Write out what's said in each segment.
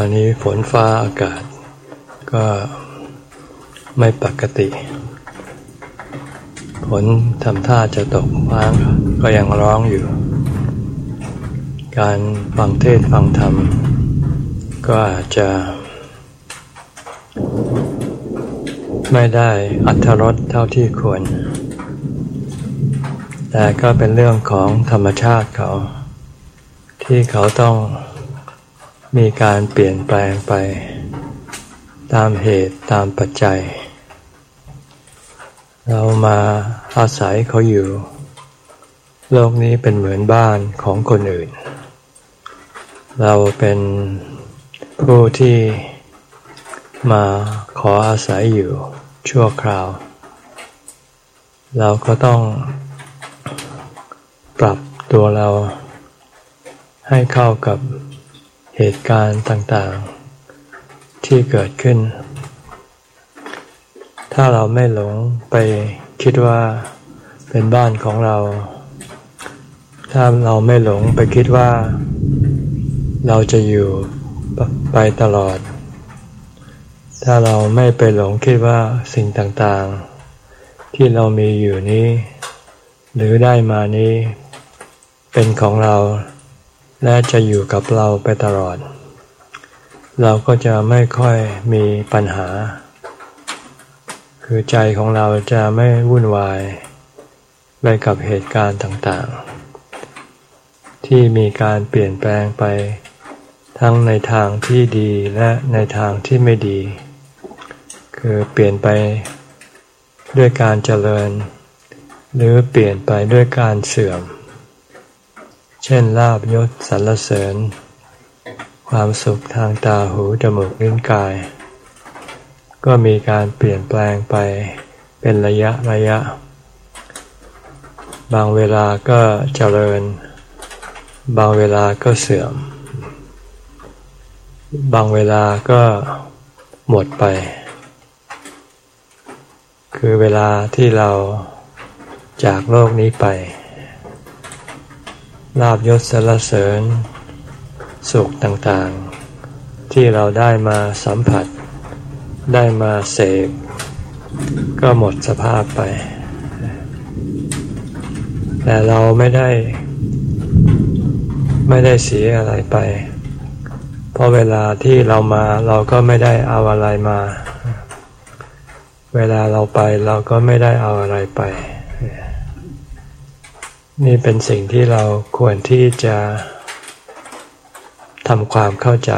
วันนี้ฝนฟ้าอากาศ ก็ไม่ปกติ ฝนทำท่าจะตกฟ้างก็ยังร้องอยู่ การฟังเทศฟังธรรม ก็อาจจะ ไม่ได้อัธรสเท่าที่ควร แต่ก็เป็นเรื่องของธรรมชาติเขา ที่เขาต้อง มีการเปลี่ยนแปลงไป ตามเหตุตามปัจจัย เรามาอาศัยเขาอยู่ โลกนี้เป็นเหมือนบ้านของคนอื่น เราเป็นผู้ที่มาขออาศัยอยู่ชั่วคราว เราก็ต้องปรับตัวเราให้เข้ากับ เหตุการณ์ต่างๆ ที่เกิดขึ้น ถ้าเราไม่หลงไปคิดว่าเป็นบ้านของเรา ถ้าเราไม่หลงไปคิดว่า เราจะอยู่ไปตลอด ถ้าเราไม่ไปหลงคิดว่าสิ่งต่างๆ ที่เรามีอยู่นี้ หรือได้มานี้ เป็นของเรา และจะอยู่กับเราไปตลอด เราก็จะไม่ค่อยมีปัญหา คือใจของเราจะไม่วุ่นวายไปกับเหตุการณ์ต่างๆ ที่มีการเปลี่ยนแปลงไป ทั้งในทางที่ดีและในทางที่ไม่ดี คือเปลี่ยนไปด้วยการเจริญ หรือเปลี่ยนไปด้วยการเสื่อม เช่นลาบยศสรรเสริญ ความสุขทางตาหูจมูกลิ้นกาย ก็มีการเปลี่ยนแปลงไปเป็นระยะระยะ บางเวลาก็เจริญ บางเวลาก็เสื่อม บางเวลาก็หมดไป คือเวลาที่เราจากโลกนี้ไป ลาบยศสรรเสริญ สุขต่างๆ ที่เราได้มาสัมผัส ได้มาเสกก็หมดสภาพไป แต่เราไม่ได้ ไม่ได้เสียอะไรไป เพราะเวลาที่เรามาเราก็ไม่ได้เอาอะไรมา เวลาเราไปเราก็ไม่ได้เอาอะไรไป นี่เป็นสิ่งที่เราควรที่จะทำความเข้าใจ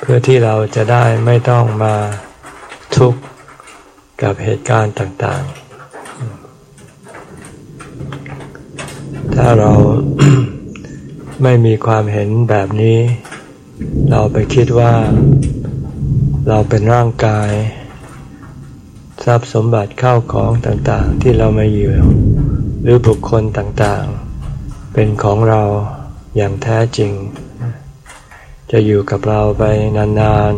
เพื่อที่เราจะได้ไม่ต้องมาทุกข์กับเหตุการณ์ต่าง ๆ ถ้าเราไม่มีความเห็นแบบนี้ เราไปคิดว่าเราเป็นร่างกาย ทรัพย์สมบัติเข้าของต่าง ๆ ที่เรามาอยู่ หรือบุคคลต่างๆ เป็นของเราอย่างแท้จริง จะอยู่กับเราไปนาน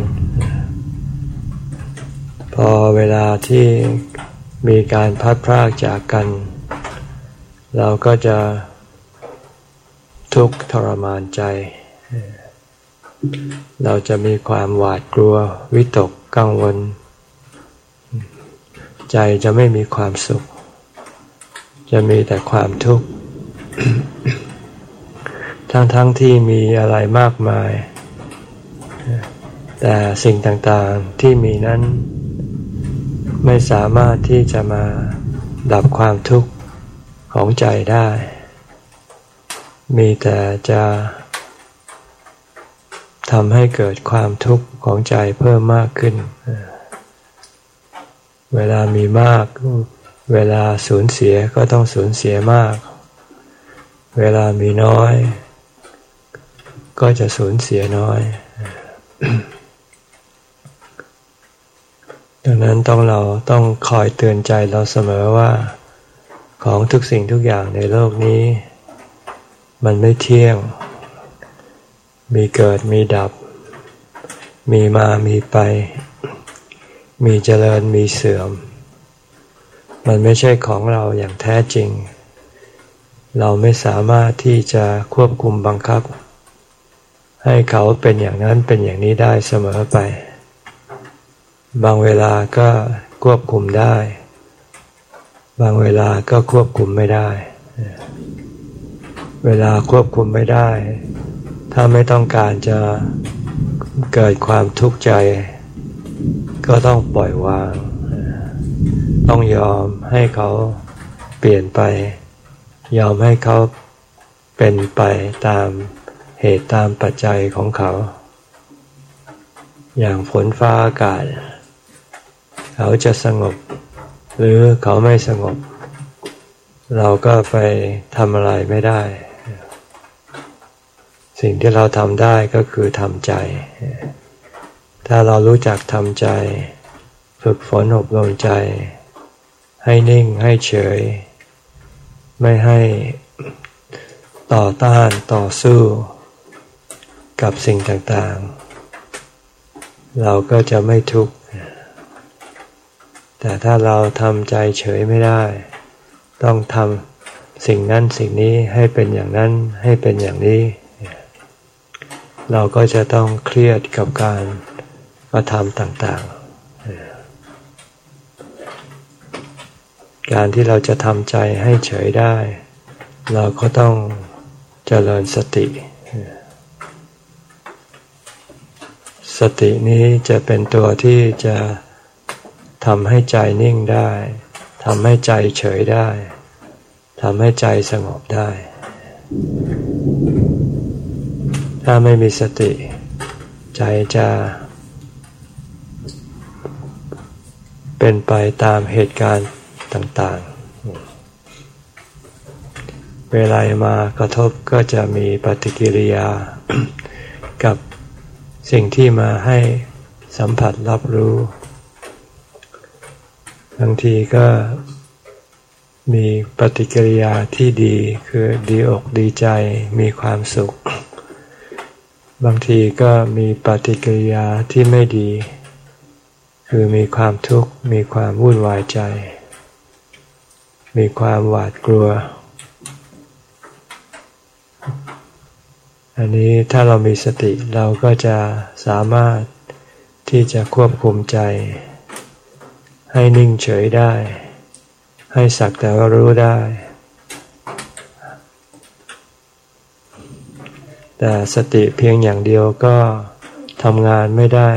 ๆ พอเวลาที่มีการพัดพรากจากกัน เราก็จะทุกข์ทรมานใจ เราจะมีความหวาดกลัววิตกกังวล ใจจะไม่มีความสุข จะมีแต่ความทุกข์ ทั้งๆทที่มีอะไรมากมาย แต่สิ่งต่างๆที่มีนั้น ไม่สามารถที่จะมาดับความทุกข์ของใจได้ มีแต่จะทำให้เกิดความทุกข์ของใจเพิ่มมากขึ้น เวลามีมาก เวลาสูญเสียก็ต้องสูญเสียมาก เวลามีน้อย ก็จะสูญเสียน้อย ดังนั้นต้องเราต้องคอยเตือนใจเราเสมอว่า ของทุกสิ่งทุกอย่างในโลกนี้ มันไม่เที่ยง มีเกิดมีดับ มีมามีไป มีเจริญมีเสื่อม มันไม่ใช่ของเราอย่างแท้จริง เราไม่สามารถที่จะควบคุมบังคับ ให้เขาเป็นอย่างนั้นเป็นอย่างนี้ได้เสมอไป บางเวลาก็ควบคุมได้ บางเวลาก็ควบคุมไม่ได้ เวลาควบคุมไม่ได้ ถ้าไม่ต้องการจะเกิดความทุกข์ใจ ก็ต้องปล่อยวาง ต้องยอมให้เขาเปลี่ยนไป ยอมให้เขาเป็นไปตามเหตุตามปัจจัยของเขา อย่างฝนฟ้าอากาศ เขาจะสงบ หรือเขาไม่สงบ เราก็ไปทำอะไรไม่ได้ สิ่งที่เราทำได้ก็คือทำใจ ถ้าเรารู้จักทำใจ ฝึกฝนอบรมใจ ให้นิ่งให้เฉย ไม่ให้ต่อต้านต่อสู้กับสิ่งต่างๆ เราก็จะไม่ทุกข์ แต่ถ้าเราทำใจเฉยไม่ได้ ต้องทำสิ่งนั้นสิ่งนี้ให้เป็นอย่างนั้นให้เป็นอย่างนี้ เราก็จะต้องเครียดกับการกระทำต่างๆ การที่เราจะทำใจให้เฉยได้ เราก็ต้องเจริญสติ สตินี้จะเป็นตัวที่จะทำให้ใจนิ่งได้ทำให้ใจเฉยได้ทำให้ใจสงบได้ ถ้าไม่มีสติ ใจจะเป็นไปตามเหตุการณ์ ต่างๆ เวลามากระทบก็จะมีปฏิกิริยากับสิ่งที่มาให้สัมผัสรับรู้ บางทีก็มีปฏิกิริยาที่ดีคือดีอกดีใจมีความสุข บางทีก็มีปฏิกิริยาที่ไม่ดี คือมีความทุกข์มีความวุ่นวายใจ มีความหวาดกลัว อันนี้ถ้าเรามีสติเราก็จะสามารถที่จะควบคุมใจ ให้นิ่งเฉยได้ ให้สักแต่ว่ารู้ได้ แต่สติเพียงอย่างเดียวก็ทำงานไม่ได้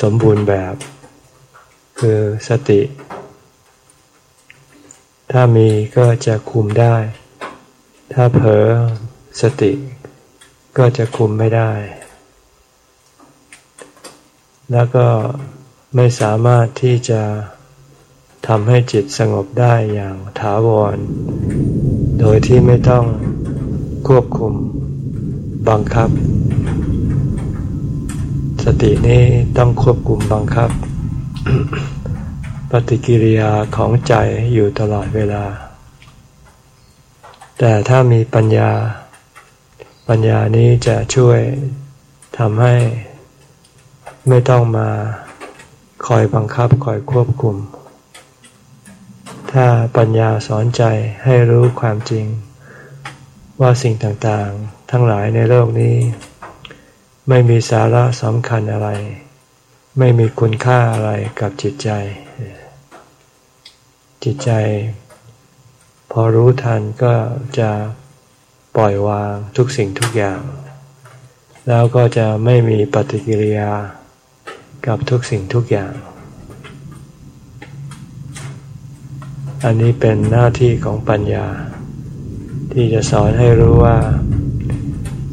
สมบูรณ์แบบ คือสติ ถ้ามีก็จะคุมได้ ถ้าเผลอสติก็จะคุมไม่ได้ แล้วก็ไม่สามารถที่จะทำให้จิตสงบได้อย่างถาวร โดยที่ไม่ต้องควบคุมบังคับ สตินี้ต้องควบคุมบังคับ ปฏิกิริยาของใจอยู่ตลอดเวลา แต่ถ้ามีปัญญา ปัญญานี้จะช่วยทำให้ไม่ต้องมาคอยบังคับคอยควบคุม ถ้าปัญญาสอนใจให้รู้ความจริง ว่าสิ่งต่างๆ ทั้งหลายในโลกนี้ ไม่มีสาระสำคัญอะไร ไม่มีคุณค่าอะไรกับจิตใจ จิตใจ พอรู้ทันก็จะปล่อยวางทุกสิ่งทุกอย่าง แล้วก็จะไม่มีปฏิกิริยากับทุกสิ่งทุกอย่าง อันนี้เป็นหน้าที่ของปัญญา ที่จะสอนให้รู้ว่า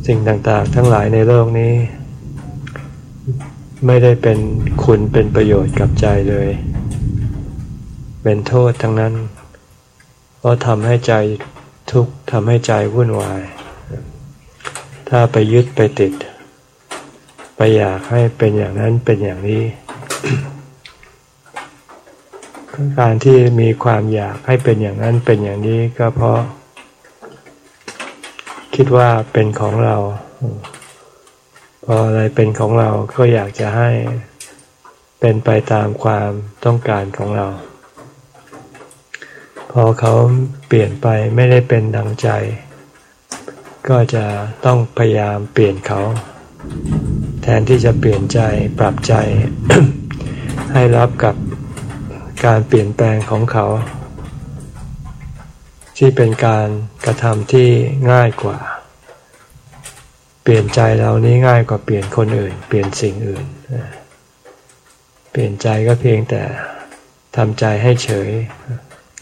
สิ่งต่างๆ ทั้งหลายในโลกนี้ ไม่ได้เป็นคุณเป็นประโยชน์กับใจเลย เป็นโทษทั้งนั้น เพราะทำให้ใจทุกข์ทำให้ใจวุ่นวาย ถ้าไปยึดไปติด ไปอยากให้เป็นอย่างนั้นเป็นอย่างนี้ การที่มีความอยากให้เป็นอย่างนั้นเป็นอย่างนี้ก็เพราะ คิดว่าเป็นของเรา พออะไรเป็นของเราก็อยากจะให้เป็นไปตามความต้องการของเรา พอเขาเปลี่ยนไปไม่ได้เป็นดังใจ ก็จะต้องพยายามเปลี่ยนเขา แทนที่จะเปลี่ยนใจปรับใจ ให้รับกับการเปลี่ยนแปลงของเขา ที่เป็นการกระทำที่ง่ายกว่า เปลี่ยนใจเรานี้ง่ายกว่าเปลี่ยนคนอื่น เปลี่ยนสิ่งอื่น เปลี่ยนใจก็เพียงแต่ทำใจให้เฉย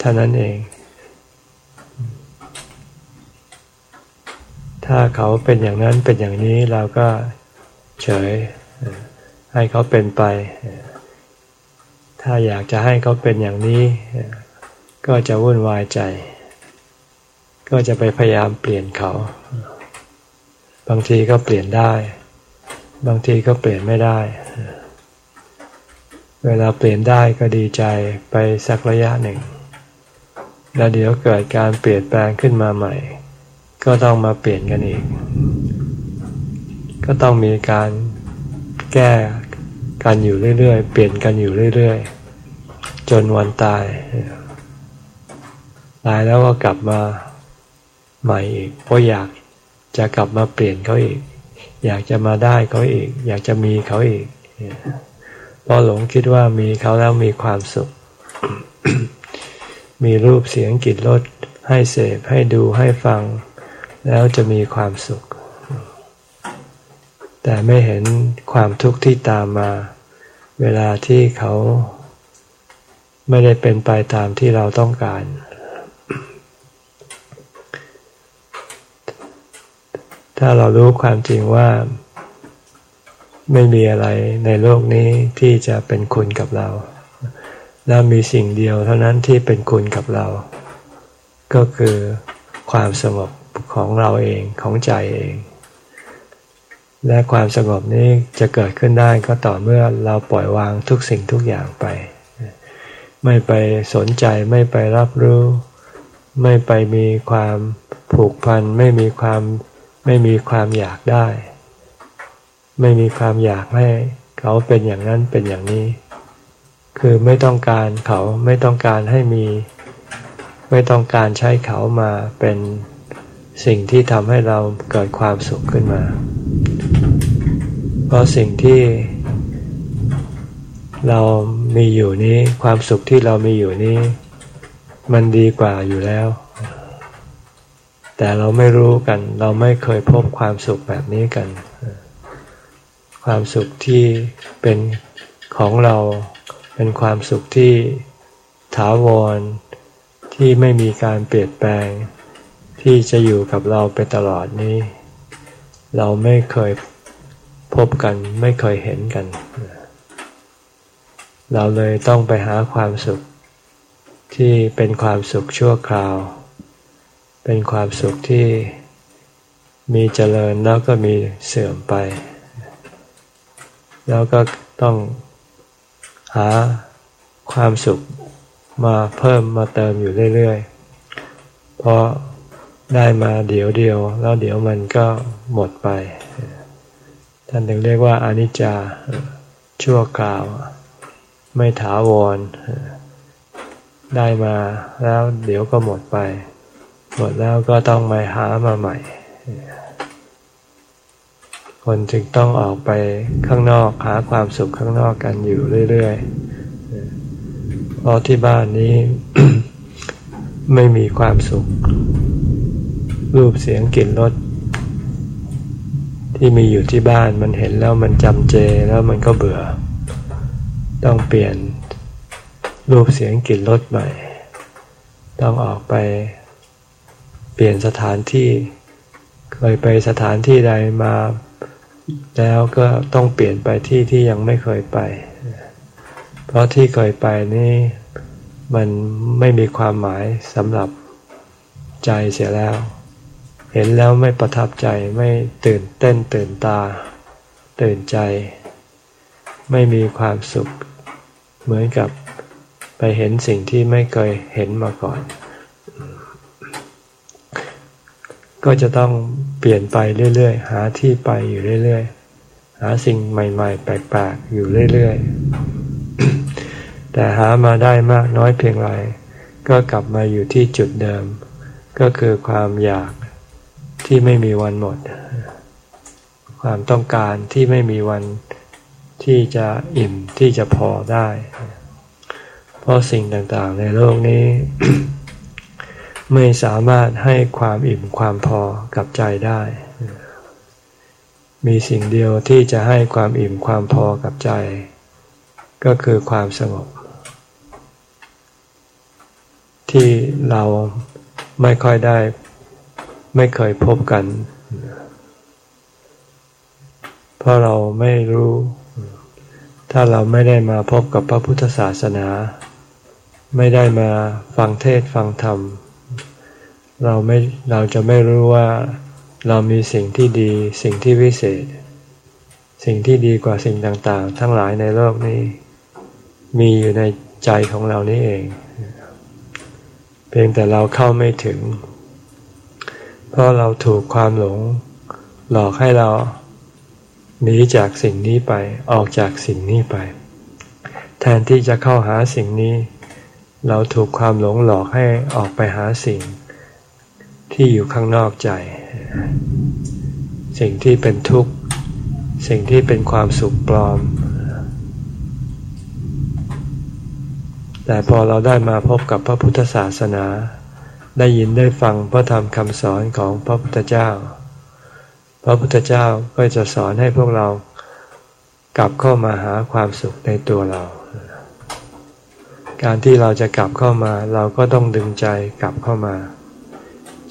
ท่านั้นเอง ถ้าเขาเป็นอย่างนั้นเป็นอย่างนี้เราก็เฉย ให้เขาเป็นไป ถ้าอยากจะให้เขาเป็นอย่างนี้ ก็จะวุ่นวายใจ ก็จะไปพยายามเปลี่ยนเขา บางทีก็เปลี่ยนได้ บางทีก็เปลี่ยนไม่ได้เวลาเปลี่ยนได้ก็ดีใจไปสักระยะหนึ่ง แล้วเดี๋ยวเกิดการเปลี่ยนแปลงขึ้นมาใหม่ ก็ต้องมาเปลี่ยนกันอีก ก็ต้องมีการแก้กันอยู่เรื่อยๆ เปลี่ยนกันอยู่เรื่อยๆ จนวันตาย ตายแล้วก็กลับมาใหม่อีก เพราะอยากจะกลับมาเปลี่ยนเขาอีก อยากจะมาได้เขาอีก อยากจะมีเขาอีกเพราะหลงคิดว่ามีเขาแล้วมีความสุข มีรูปเสียงกลิ่นรสให้เสพให้ดูให้ฟัง แล้วจะมีความสุข แต่ไม่เห็นความทุกข์ที่ตามมา เวลาที่เขาไม่ได้เป็นไปตามที่เราต้องการ ถ้าเรารู้ความจริงว่าไม่มีอะไรในโลกนี้ที่จะเป็นคุณกับเรา แล้วมีสิ่งเดียวเท่านั้นที่เป็นคุณกับเรา ก็คือความสงบของเราเองของใจเอง และความสงบนี้จะเกิดขึ้นได้ก็ต่อเมื่อเราปล่อยวางทุกสิ่งทุกอย่างไป ไม่ไปสนใจไม่ไปรับรู้ ไม่ไปมีความผูกพัน ไม่มีความไม่มีความอยากได้ ไม่มีความอยากให้เขาเป็นอย่างนั้นเป็นอย่างนี้ คือไม่ต้องการเขาไม่ต้องการให้มี ไม่ต้องการใช้เขามาเป็นสิ่งที่ทำให้เราเกิดความสุขขึ้นมา เพราะสิ่งที่เรามีอยู่นี้ความสุขที่เรามีอยู่นี้ มันดีกว่าอยู่แล้ว แต่เราไม่รู้กัน เราไม่เคยพบความสุขแบบนี้กัน ความสุขที่เป็นของเรา เป็นความสุขที่ถาวรที่ไม่มีการเปลี่ยนแปลง ที่จะอยู่กับเราไปตลอดนี้ เราไม่เคยพบกันไม่เคยเห็นกัน เราเลยต้องไปหาความสุข ที่เป็นความสุขชั่วคราว เป็นความสุขที่มีเจริญแล้วก็มีเสื่อมไป แล้วก็ต้อง หาความสุขมาเพิ่มมาเติมอยู่เรื่อยๆ เพราะได้มาเดี๋ยวเดียว แล้วเดี๋ยวมันก็หมดไป ท่านถึงเรียกว่าอนิจจาชั่วคราว ไม่ถาวร ได้มาแล้วเดี๋ยวก็หมดไป หมดแล้วก็ต้องมาหามาใหม่ คนจึงต้องออกไปข้างนอกหาความสุขข้างนอกกันอยู่เรื่อยๆ เพราะที่บ้านนี้ ไม่มีความสุข รูปเสียงกลิ่นรสที่มีอยู่ที่บ้านมันเห็นแล้วมันจำเจแล้วมันก็เบื่อ ต้องเปลี่ยนรูปเสียงกลิ่นรสใหม่ ต้องออกไป เปลี่ยนสถานที่ เคยไปสถานที่ใดมา แล้วก็ต้องเปลี่ยนไปที่ที่ยังไม่เคยไป เพราะที่เคยไปนี่มันไม่มีความหมายสำหรับใจเสียแล้ว เห็นแล้วไม่ประทับใจไม่ตื่นเต้นตื่นตา ตื่นใจ ไม่มีความสุข เหมือนกับไปเห็นสิ่งที่ไม่เคยเห็นมาก่อน ก็จะต้องเปลี่ยนไปเรื่อยๆ หาที่ไปอยู่เรื่อยๆ หาสิ่งใหม่ ๆ แปลกๆ อยู่เรื่อยๆ แต่หามาได้มากน้อยเพียงไร ก็กลับมาอยู่ที่จุดเดิม ก็คือความอยากที่ไม่มีวันหมด ความต้องการที่ไม่มีวันที่จะอิ่มที่จะพอได้ เพราะสิ่งต่างๆ ในโลกนี้ ไม่สามารถให้ความอิ่มความพอกับใจได้ มีสิ่งเดียวที่จะให้ความอิ่มความพอกับใจ ก็คือความสงบ ที่เราไม่ค่อยได้ไม่เคยพบกัน เพราะเราไม่รู้ ถ้าเราไม่ได้มาพบกับพระพุทธศาสนา ไม่ได้มาฟังเทศฟังธรรม เราไม่เราจะไม่รู้ว่าเรามีสิ่งที่ดีสิ่งที่วิเศษ สิ่งที่ดีกว่าสิ่งต่างๆ ทั้งหลายในโลกนี้ มีอยู่ในใจของเรานี่เอง เพียงแต่เราเข้าไม่ถึง เพราะเราถูกความหลง หลอกให้เราหนีจากสิ่งนี้ไปออกจากสิ่งนี้ไป แทนที่จะเข้าหาสิ่งนี้ เราถูกความหลงหลอกให้ออกไปหาสิ่ง ที่อยู่ข้างนอกใจ สิ่งที่เป็นทุกข์ สิ่งที่เป็นความสุขปลอม แต่พอเราได้มาพบกับพระพุทธศาสนา ได้ยินได้ฟังพระธรรมคำสอนของพระพุทธเจ้า พระพุทธเจ้าก็จะสอนให้พวกเรากลับเข้ามาหาความสุขในตัวเรา การที่เราจะกลับเข้ามา เราก็ต้องดึงใจกลับเข้ามา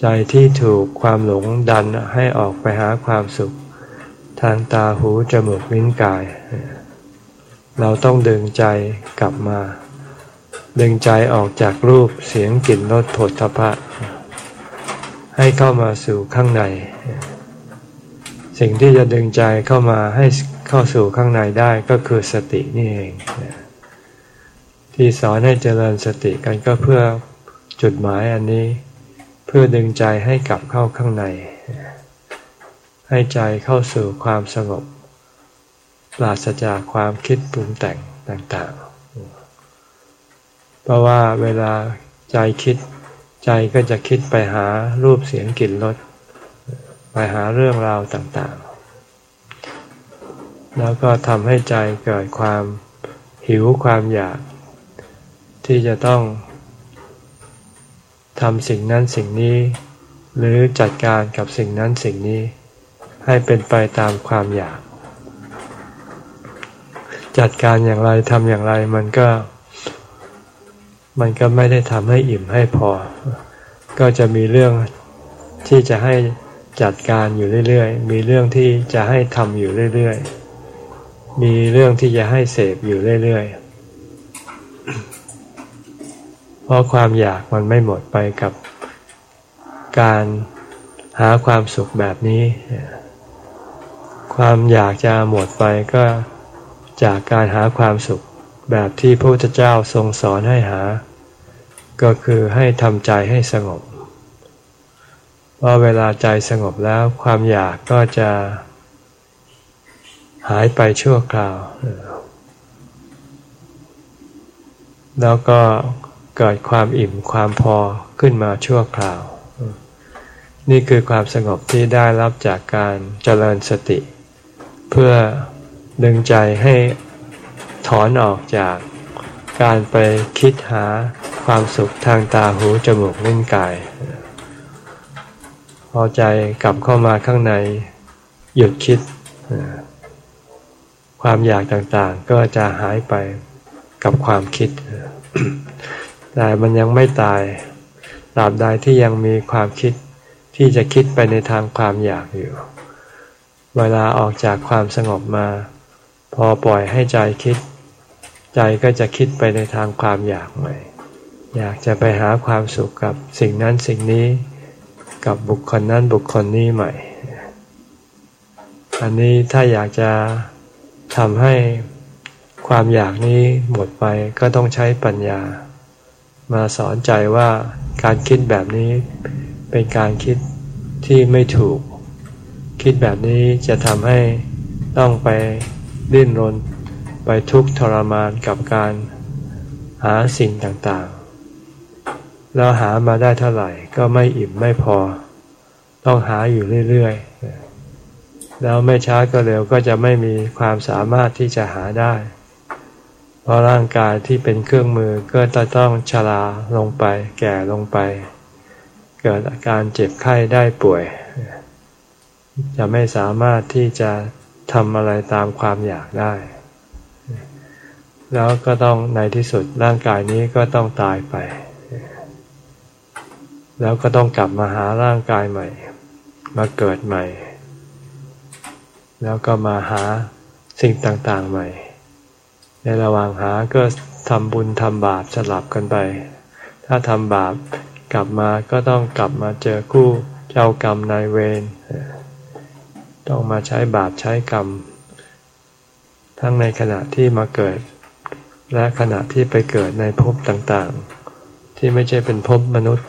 ใจที่ถูกความหลงดันให้ออกไปหาความสุข ทางตาหูจมูกลิ้นกาย เราต้องดึงใจกลับมา ดึงใจออกจากรูปเสียงกลิ่นรสผลทพะ ให้เข้ามาสู่ข้างใน สิ่งที่จะดึงใจเข้ามาให้เข้าสู่ข้างในได้ก็คือสตินี่เอง ที่สอนให้เจริญสติกันก็เพื่อจุดหมายอันนี้ เพื่อดึงใจให้กลับเข้าข้างใน ให้ใจเข้าสู่ความสงบปราศจากความคิดปรุงแต่งต่างๆ เพราะว่าเวลาใจคิดใจก็จะคิดไปหารูปเสียงกลิ่นรสไปหาเรื่องราวต่างๆ แล้วก็ทำให้ใจเกิดความหิวความอยาก ที่จะต้อง ทำสิ่งนั้นสิ่งนี้ หรือจัดการกับสิ่งนั้นสิ่งนี้ ให้เป็นไปตามความอยาก จัดการอย่างไรทำอย่างไรมันก็ มันก็ไม่ได้ทำให้อิ่มให้พอ ก็จะมีเรื่องที่จะให้จัดการอยู่เรื่อยๆ มีเรื่องที่จะให้ทำอยู่เรื่อยๆ มีเรื่องที่จะให้เสพอยู่เรื่อยๆ เพ ราะความอยากมันไม่หมดไปกับการหาความสุขแบบนี้ ความอยากจะหมดไปก็จากการหาความสุขแบบที่พระพุทธเจ้าทรงสอนให้หา ก็คือให้ทำใจให้สงบว่าเวลาใจสงบแล้วความอยากก็จะหายไปชั่วคราว แล้วก็ เกิดความอิ่มความพอขึ้นมาชั่วคราว นี่คือความสงบที่ได้รับจากการเจริญสติ เพื่อดึงใจให้ถอนออกจากการไปคิดหาความสุขทางตาหูจมูกลิ้นกาย พอใจกลับเข้ามาข้างใน หยุดคิด ความอยากต่างๆก็จะหายไปกับความคิด แต่มันยังไม่ตายตราบใดที่ยังมีความคิดที่จะคิดไปในทางความอยากอยู่ เวลาออกจากความสงบมา พอปล่อยให้ใจคิด ใจก็จะคิดไปในทางความอยากใหม่ อยากจะไปหาความสุขกับสิ่งนั้นสิ่งนี้กับบุคคลนั้นบุคคลนี้ใหม่ อันนี้ถ้าอยากจะทำให้ความอยากนี้หมดไปก็ต้องใช้ปัญญา มาสอนใจว่าการคิดแบบนี้เป็นการคิดที่ไม่ถูก คิดแบบนี้จะทำให้ต้องไปดิ้นรน ไปทุกข์ทรมานกับการหาสิ่งต่างๆ แล้วหามาได้เท่าไหร่ก็ไม่อิ่มไม่พอ ต้องหาอยู่เรื่อยๆ แล้วไม่ช้าก็เร็วก็จะไม่มีความสามารถที่จะหาได้ เพราะร่างกายที่เป็นเครื่องมือก็จะต้องชราลงไป แก่ลงไป เกิดอาการเจ็บไข้ได้ป่วย จะไม่สามารถที่จะทำอะไรตามความอยากได้ แล้วก็ต้องในที่สุดร่างกายนี้ก็ต้องตายไป แล้วก็ต้องกลับมาหาร่างกายใหม่ มาเกิดใหม่ แล้วก็มาหาสิ่งต่างๆใหม่ ในระหว่างหาก็ทำบุญทำบาปสลับกันไป ถ้าทำบาปกลับมาก็ต้องกลับมาเจอคู่เจ้ากรรมนายเวรต้องมาใช้บาปใช้กรรม ทั้งในขณะที่มาเกิด และขณะที่ไปเกิดในภพต่างๆ ที่ไม่ใช่เป็นภพมนุษย์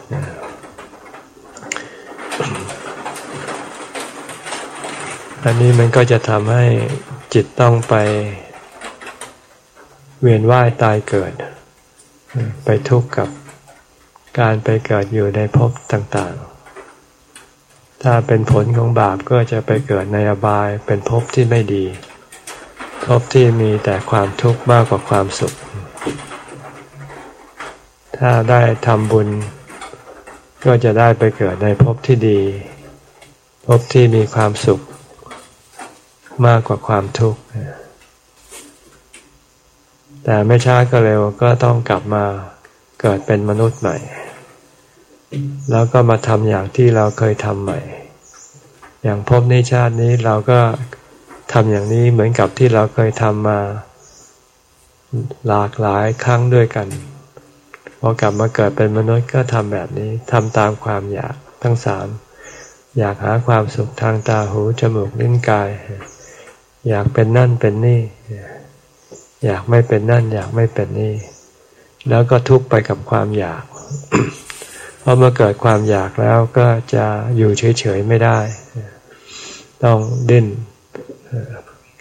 อันนี้มันก็จะทำให้จิตต้องไป เวียนว่ายตายเกิด ไปทุกข์กับการไปเกิดอยู่ในภพต่างๆ ถ้าเป็นผลของบาปก็จะไปเกิดในอบายเป็นภพที่ไม่ดี ภพที่มีแต่ความทุกข์มากกว่าความสุข ถ้าได้ทำบุญ ก็จะได้ไปเกิดในภพที่ดี ภพที่มีความสุข มากกว่าความทุกข์ แต่ไม่ช้าก็เร็วก็ต้องกลับมาเกิดเป็นมนุษย์ใหม่ แล้วก็มาทำอย่างที่เราเคยทำใหม่ อย่างพบในชาตินี้เราก็ทำอย่างนี้เหมือนกับที่เราเคยทำมาหลากหลายครั้งด้วยกันพอกลับมาเกิดเป็นมนุษย์ก็ทำแบบนี้ทำตามความอยากทั้งสามอยากหาความสุขทางตาหูจมูกลิ้นกาย อยากเป็นนั่นเป็นนี่ อยากไม่เป็นนั่น อยากไม่เป็นนี่ แล้วก็ทุกข์ไปกับความอยากพอเมื่อเกิดความอยากแล้วก็จะอยู่เฉยๆไม่ได้ ต้องดิ้น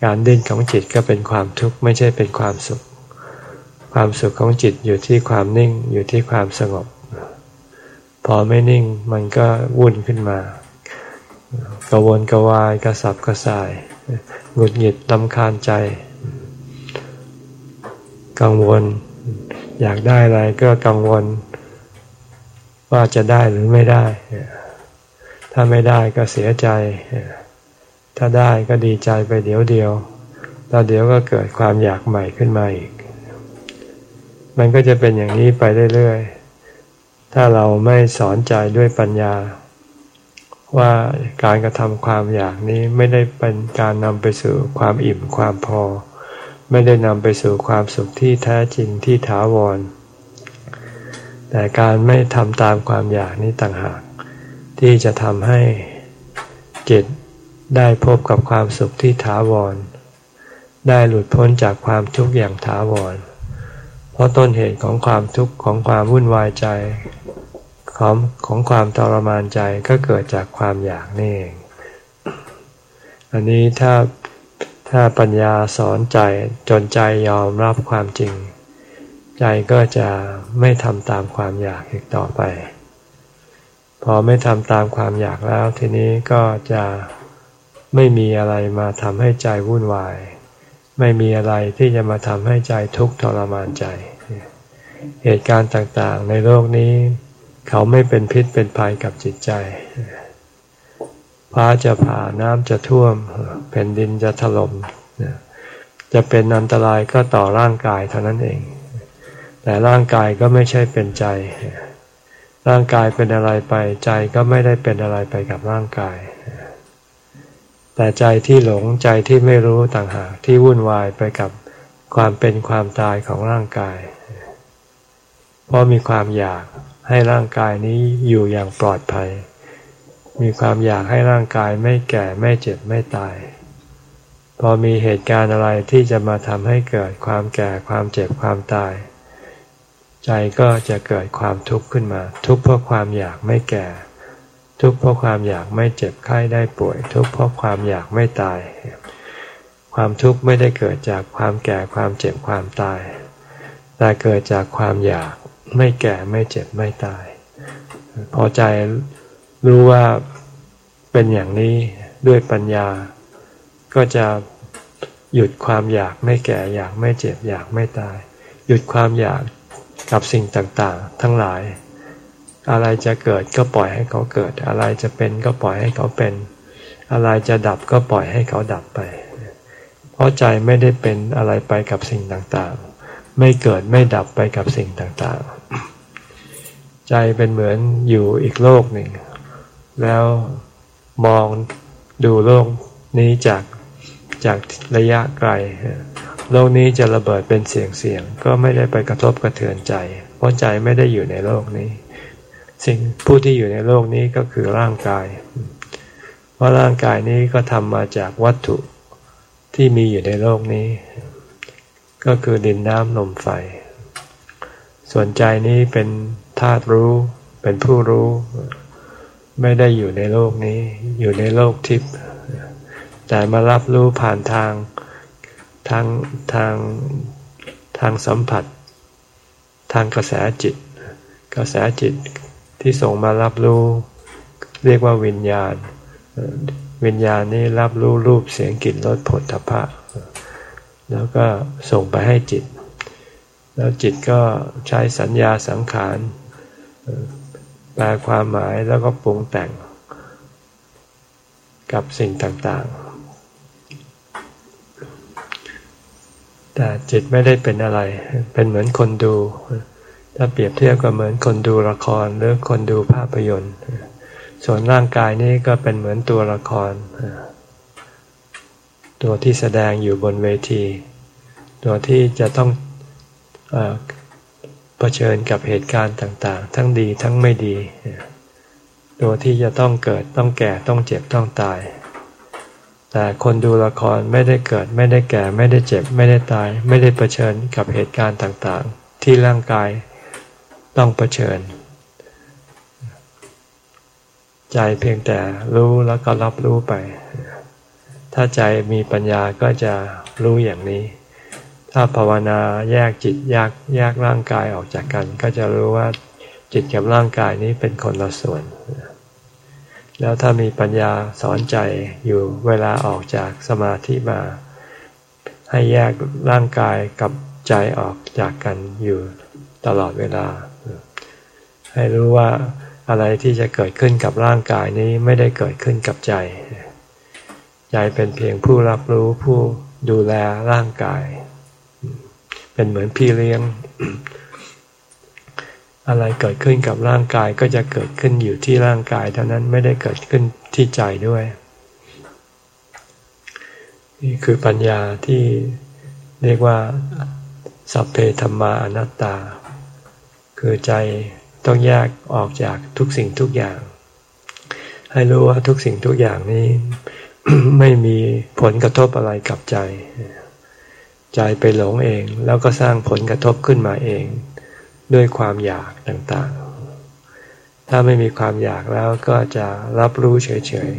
การดิ้นของจิตก็เป็นความทุกข์ไม่ใช่เป็นความสุข ความสุขของจิตอยู่ที่ความนิ่งอยู่ที่ความสงบ พอไม่นิ่งมันก็วุ่นขึ้นมากระวนกระวายกระสับกระส่ายหงุดหงิดลำคาญใจ กังวล อยากได้อะไรก็กังวล ว่าจะได้หรือไม่ได้ ถ้าไม่ได้ก็เสียใจ ถ้าได้ก็ดีใจไปเดี๋ยวเดียวแล้วเดี๋ยวก็เกิดความอยากใหม่ขึ้นมาอีก มันก็จะเป็นอย่างนี้ไปเรื่อยๆ ถ้าเราไม่สอนใจด้วยปัญญา ว่าการกระทำความอยากนี้ไม่ได้เป็นการนำไปสู่ความอิ่มความพอ ไม่ได้นำไปสู่ความสุขที่แท้จริงที่ถาวร แต่การไม่ทำตามความอยากนี้ต่างหาก ที่จะทำให้จิตได้พบกับความสุขที่ถาวร ได้หลุดพ้นจากความทุกข์อย่างถาวร เพราะต้นเหตุของความทุกข์ของความวุ่นวายใจของของความทรมานใจก็เกิดจากความอยากนี่เอง อันนี้ถ้า ถ้าปัญญาสอนใจจนใจยอมรับความจริง ใจก็จะไม่ทำตามความอยากอีกต่อไป พอไม่ทำตามความอยากแล้วทีนี้ก็จะไม่มีอะไรมาทำให้ใจวุ่นวาย ไม่มีอะไรที่จะมาทำให้ใจทุกข์ทรมานใจ เหตุการณ์ต่างๆ ในโลกนี้ เขาไม่เป็นพิษเป็นภัยกับจิตใจ ฟ้าจะผ่าน้ำจะท่วมแผ่นดินจะถล่มจะเป็นอันตรายก็ต่อร่างกายเท่านั้นเอง แต่ร่างกายก็ไม่ใช่เป็นใจ ร่างกายเป็นอะไรไปใจก็ไม่ได้เป็นอะไรไปกับร่างกาย แต่ใจที่หลงใจที่ไม่รู้ต่างหากที่วุ่นวายไปกับความเป็นความตายของร่างกาย เพราะมีความอยากให้ร่างกายนี้อยู่อย่างปลอดภัย มีความอยากให้ร่างกายไม่แก่ไม่เจ็บไม่ตาย พอมีเหตุการณ์อะไรที่จะมาทำให้เกิดความแก่ความเจ็บความตาย ใจก็จะเกิดความทุกข์ขึ้นมา ทุกข์เพราะความอยากไม่แก่ ทุกข์เพราะความอยากไม่เจ็บไข้ได้ป่วย ทุกข์เพราะความอยากไม่ตาย ความทุกข์ไม่ได้เกิดจากความแก่ความเจ็บความตาย แต่เกิดจากความอยากไม่แก่ไม่เจ็บไม่ตาย พอใจ รู้ว่าเป็นอย่างนี้ด้วยปัญญา ก็จะหยุดความอยากไม่แก่อยากไม่เจ็บอยากไม่ตาย หยุดความอยากกับสิ่งต่างๆ ทั้งหลาย อะไรจะเกิดก็ปล่อยให้เขาเกิด อะไรจะเป็นก็ปล่อยให้เขาเป็น อะไรจะดับก็ปล่อยให้เขาดับไป เพราะใจไม่ได้เป็นอะไรไปกับสิ่งต่างๆ ไม่เกิดไม่ดับไปกับสิ่งต่างๆ ใจเป็นเหมือนอยู่อีกโลกหนึ่ง แล้วมองดูโลกนี้จากจากระยะไกล โลกนี้จะระเบิดเป็นเสียงเสียงก็ไม่ได้ไปกระทบกระเทือนใจ เพราะใจไม่ได้อยู่ในโลกนี้ สิ่งผู้ที่อยู่ในโลกนี้ก็คือร่างกาย เพราะร่างกายนี้ก็ทำมาจากวัตถุที่มีอยู่ในโลกนี้ ก็คือดินน้ำลมไฟ ส่วนใจนี้เป็นธาตุรู้เป็นผู้รู้ ไม่ได้อยู่ในโลกนี้ อยู่ในโลกทิพย์แต่มารับรู้ผ่านทางทางทางทางสัมผัส ทางกระแสจิต กระแสจิตที่ส่งมารับรู้ เรียกว่าวิญญาณ วิญญาณนี้รับรู้รูปเสียงกลิ่นรสผลทพะ แล้วก็ส่งไปให้จิต แล้วจิตก็ใช้สัญญาสังขาร แปลความหมายแล้วก็ปรุงแต่งกับสิ่งต่างๆ แต่จิตไม่ได้เป็นอะไร เป็นเหมือนคนดู ถ้าเปรียบเทียบก็เหมือนคนดูละครหรือคนดูภาพยนตร์ ส่วนร่างกายนี้ก็เป็นเหมือนตัวละคร ตัวที่แสดงอยู่บนเวที ตัวที่จะต้องเผชิญกับเหตุการณ์ต่างๆ ทั้งดีทั้งไม่ดี ตัวที่จะต้องเกิดต้องแก่ต้องเจ็บต้องตาย แต่คนดูละครไม่ได้เกิดไม่ได้แก่ไม่ได้เจ็บไม่ได้ตาย ไม่ได้เผชิญกับเหตุการณ์ต่างๆ ที่ร่างกายต้องเผชิญ ใจเพียงแต่รู้แล้วก็รับรู้ไป ถ้าใจมีปัญญาก็จะรู้อย่างนี้ ถ้าภาวนาแยกจิตแยกแยกร่างกายออกจากกัน ก็จะรู้ว่าจิตกับร่างกายนี้เป็นคนละส่วน แล้วถ้ามีปัญญาสอนใจอยู่เวลาออกจากสมาธิมา ให้แยกร่างกายกับใจออกจากกันอยู่ตลอดเวลา ให้รู้ว่าอะไรที่จะเกิดขึ้นกับร่างกายนี้ไม่ได้เกิดขึ้นกับใจ ใจเป็นเพียงผู้รับรู้ผู้ดูแลร่างกาย เป็นเหมือนพี่เลี้ยง อะไรเกิดขึ้นกับร่างกายก็จะเกิดขึ้นอยู่ที่ร่างกาย เท่านั้นไม่ได้เกิดขึ้นที่ใจด้วย นี่คือปัญญาที่เรียกว่า สัพเพธรรมาอนัตตา คือใจต้องแยกออกจากทุกสิ่งทุกอย่าง ให้รู้ว่าทุกสิ่งทุกอย่างนี้ ไม่มีผลกระทบอะไรกับใจ ใจไปหลงเอง แล้วก็สร้างผลกระทบขึ้นมาเอง ด้วยความอยากต่างๆ ถ้าไม่มีความอยากแล้วก็จะรับรู้เฉย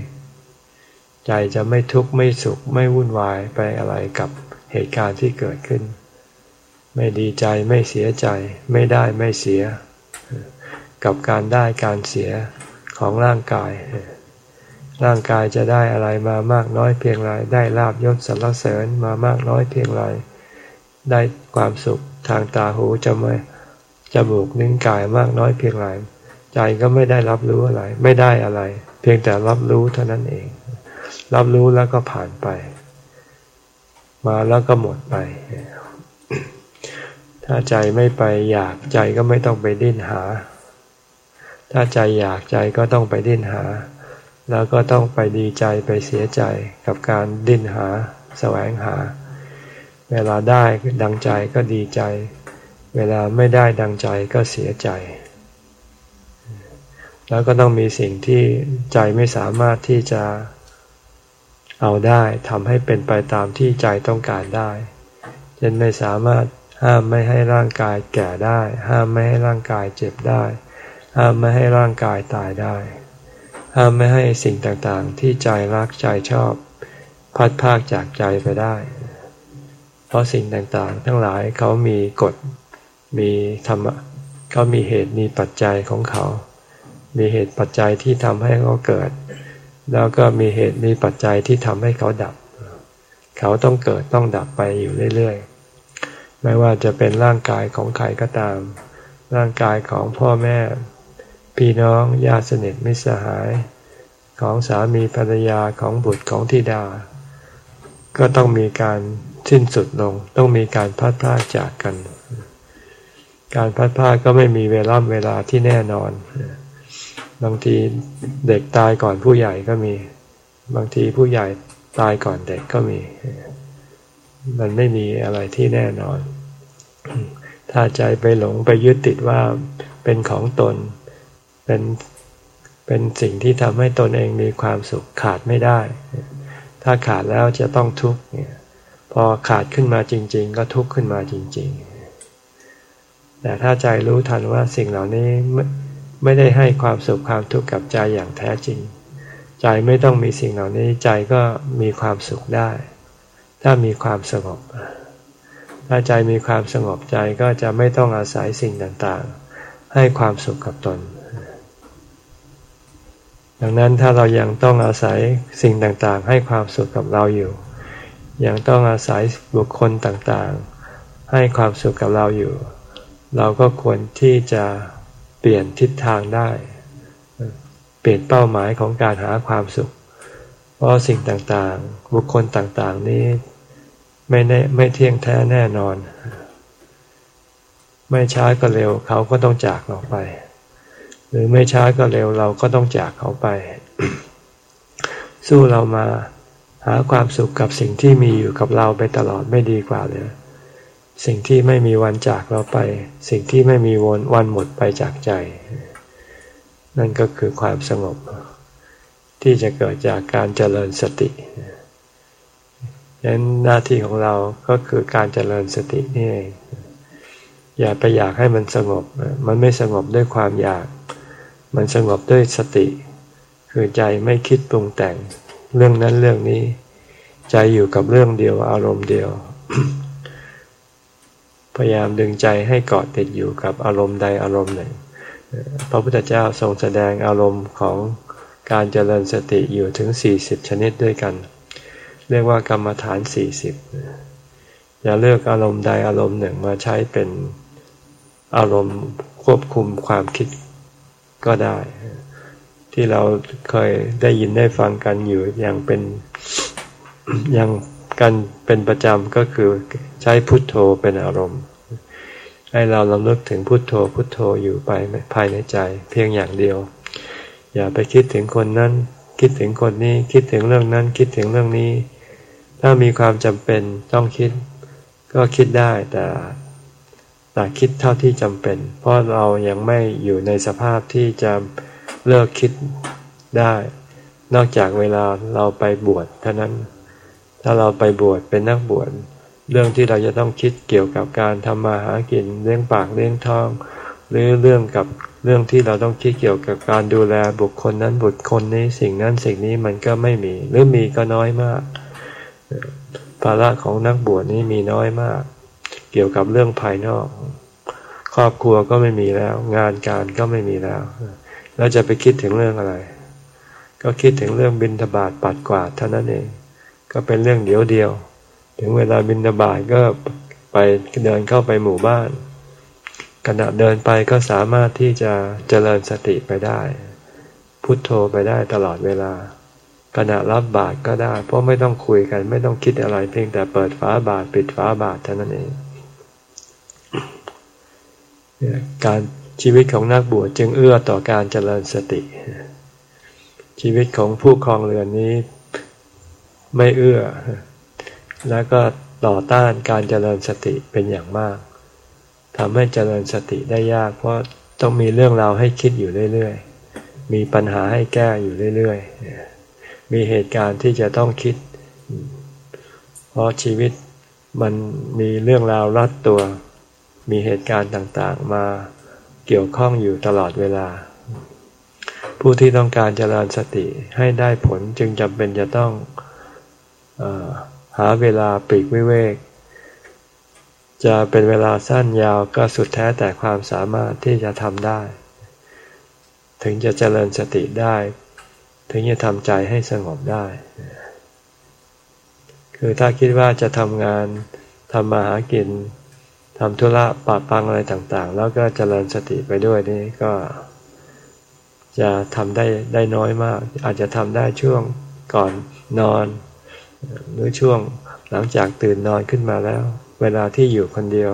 ๆ ใจจะไม่ทุกข์ไม่สุขไม่วุ่นวายไปอะไรกับเหตุการณ์ที่เกิดขึ้น ไม่ดีใจไม่เสียใจ ไม่ได้ไม่เสีย กับการได้การเสียของร่างกาย ร่างกายจะได้อะไรมามากน้อยเพียงไร ได้ลาบยศสรรเสริญมามากน้อยเพียงไร ได้ความสุขทางตาหูจมูกจมูกนิ้วกายมากน้อยเพียงไร ใจก็ไม่ได้รับรู้อะไร ไม่ได้อะไร เพียงแต่รับรู้เท่านั้นเอง รับรู้แล้วก็ผ่านไป มาแล้วก็หมดไป ถ้าใจไม่ไปอยากใจก็ไม่ต้องไปดิ้นหา ถ้าใจอยากใจก็ต้องไปดิ้นหา แล้วก็ต้องไปดีใจไปเสียใจกับการดิ้นหาแสวงหา เวลาได้ดังใจก็ดีใจ เวลาไม่ได้ดังใจก็เสียใจ แล้วก็ต้องมีสิ่งที่ใจไม่สามารถที่จะเอาได้ทำให้เป็นไปตามที่ใจต้องการได้เช่นไม่สามารถห้ามไม่ให้ร่างกายแก่ได้ ห้ามไม่ให้ร่างกายเจ็บได้ ห้ามไม่ให้ร่างกายตายได้ ห้ามไม่ให้สิ่งต่างๆ ที่ใจรักใจชอบ พัดพากจากใจไปได้ เพราะสิ่งต่างๆ ทั้งหลายเขามีกฎมีธรรมะเขามีเหตุมีปัจจัยของเขา มีเหตุปัจจัยที่ทำให้เขาเกิด แล้วก็มีเหตุมีปัจจัยที่ทำให้เขาดับ เขาต้องเกิดต้องดับไปอยู่เรื่อยๆ ไม่ว่าจะเป็นร่างกายของใครก็ตาม ร่างกายของพ่อแม่ พี่น้องญาติสนิทมิตรสหาย ของสามีภรรยาของบุตรของธิดา ก็ต้องมีการสิ้นสุดลง ต้องมีการพัดพลาดจากกัน การพัดพลาดก็ไม่มีเวลาเวลาที่แน่นอน บางทีเด็กตายก่อนผู้ใหญ่ก็มี บางทีผู้ใหญ่ตายก่อนเด็กก็มี มันไม่มีอะไรที่แน่นอน ถ้าใจไปหลงไปยึดติดว่าเป็นของตน เป็นเป็นสิ่งที่ทำให้ตนเองมีความสุขขาดไม่ได้ ถ้าขาดแล้วจะต้องทุกข์เนี่ยพอขาดขึ้นมาจริง ๆ ก็ทุกข์ขึ้นมาจริง ๆ แต่ถ้าใจรู้ทันว่าสิ่งเหล่านี้ไม่ได้ให้ความสุขความทุกข์กับใจอย่างแท้จริง ใจไม่ต้องมีสิ่งเหล่านี้ใจก็มีความสุขได้ ถ้ามีความสงบ ถ้าใจมีความสงบใจก็จะไม่ต้องอาศัยสิ่งต่างๆ ให้ความสุขกับตน ดังนั้นถ้าเรายังต้องอาศัยสิ่งต่างๆ ให้ความสุขกับเราอยู่ ยังต้องอาศัยบุคคลต่างๆ ให้ความสุขกับเราอยู่ เราก็ควรที่จะเปลี่ยนทิศทางได้ เปลี่ยนเป้าหมายของการหาความสุข เพราะสิ่งต่างๆ บุคคลต่างๆนี้ไม่แน่ไม่เที่ยงแท้แน่นอน ไม่ช้าก็เร็วเขาก็ต้องจากเราไป หรือไม่ช้าก็เร็วเราก็ต้องจากเขาไป สู้เรามาหาความสุขกับสิ่งที่มีอยู่กับเราไปตลอดไม่ดีกว่าเลยสิ่งที่ไม่มีวันจากเราไป สิ่งที่ไม่มีวันวันหมดไปจากใจ นั่นก็คือความสงบ ที่จะเกิดจากการเจริญสติดังนั้นหน้าที่ของเราก็คือการเจริญสตินี่เองอย่าไปอยากให้มันสงบ มันไม่สงบด้วยความอยาก มันสงบด้วยสติ คือใจไม่คิดปรุงแต่ง เรื่องนั้นเรื่องนี้ ใจอยู่กับเรื่องเดียวอารมณ์เดียว พยายามดึงใจให้เกาะติดอยู่กับอารมณ์ใดอารมณ์หนึ่ง พระพุทธเจ้าทรงแสดงอารมณ์ของการเจริญสติอยู่ถึงสี่สิบชนิดด้วยกัน เรียกว่ากรรมฐานสี่สิบอย่าเลือกอารมณ์ใดอารมณ์หนึ่งมาใช้เป็นอารมณ์ควบคุมความคิด ก็ได้ ที่เราเคยได้ยินได้ฟังกันอยู่อย่างเป็นอย่างกันเป็นประจำก็คือใช้พุทโธเป็นอารมณ์ ให้เราลำลึกถึงพุทโธพุทโธอยู่ไปภายในใจ เพียงอย่างเดียว อย่าไปคิดถึงคนนั้น คิดถึงคนนี้คิดถึงเรื่องนั้น คิดถึงเรื่องนี้ ถ้ามีความจำเป็นต้องคิด ก็คิดได้แต่ แต่คิดเท่าที่จำเป็น เพราะเรายังไม่อยู่ในสภาพที่จะเลิกคิดได้ นอกจากเวลาเราไปบวชเท่านั้น ถ้าเราไปบวชเป็นนักบวชเรื่องที่เราจะต้องคิดเกี่ยวกับการทำมาหากินเลี้ยงปากเลี้ยงท้อง หรือเรื่องกับเรื่องที่เราต้องคิดเกี่ยวกับการดูแลบุคคลนั้นบุคคลนี้สิ่งนั้นสิ่งนี้มันก็ไม่มี หรือมีก็น้อยมาก ภาระของนักบวชนี้มีน้อยมาก เกี่ยวกับเรื่องภายนอก ครอบครัวก็ไม่มีแล้ว งานการก็ไม่มีแล้ว แล้วจะไปคิดถึงเรื่องอะไร ก็คิดถึงเรื่องบินทบาทปัดกวาดเท่านั้นเอง ก็เป็นเรื่องเดียวเดียว ถึงเวลาบินทบาทก็ไปเดินเข้าไปหมู่บ้าน ขณะเดินไปก็สามารถที่จะเจริญสติไปได้ พุทโธไปได้ตลอดเวลาขณะรับบาตรก็ได้ เพราะไม่ต้องคุยกันไม่ต้องคิดอะไรเพียงแต่เปิดฝาบาตรปิดฝาบาตรเท่านั้นเอง การชีวิตของนักบวชจึงเอื้อต่อการเจริญสติ ชีวิตของผู้ครองเรือนนี้ไม่เอื้อ แล้วก็ต่อต้านการเจริญสติเป็นอย่างมากทำให้เจริญสติได้ยาก เพราะต้องมีเรื่องราวให้คิดอยู่เรื่อยๆ มีปัญหาให้แก้อยู่เรื่อยๆ มีเหตุการณ์ที่จะต้องคิด เพราะชีวิตมันมีเรื่องราวรัดตัว มีเหตุการณ์ต่างๆ มาเกี่ยวข้องอยู่ตลอดเวลา ผู้ที่ต้องการเจริญสติให้ได้ผลจึงจำเป็นจะต้องอหาเวลาปีกวิเวก จะเป็นเวลาสั้นยาวก็สุดแท้แต่ความสามารถที่จะทำได้ ถึงจะเจริญสติได้ ถึงจะทำใจให้สงบได้ คือถ้าคิดว่าจะทำงานทำมาหากิน ทำธุระปะปังอะไรต่างๆ แล้วก็เจริญสติไปด้วยนี่ก็ จะทำได้ได้น้อยมาก อาจจะทำได้ช่วงก่อนนอน หรือช่วงหลังจากตื่นนอนขึ้นมาแล้ว เวลาที่อยู่คนเดียว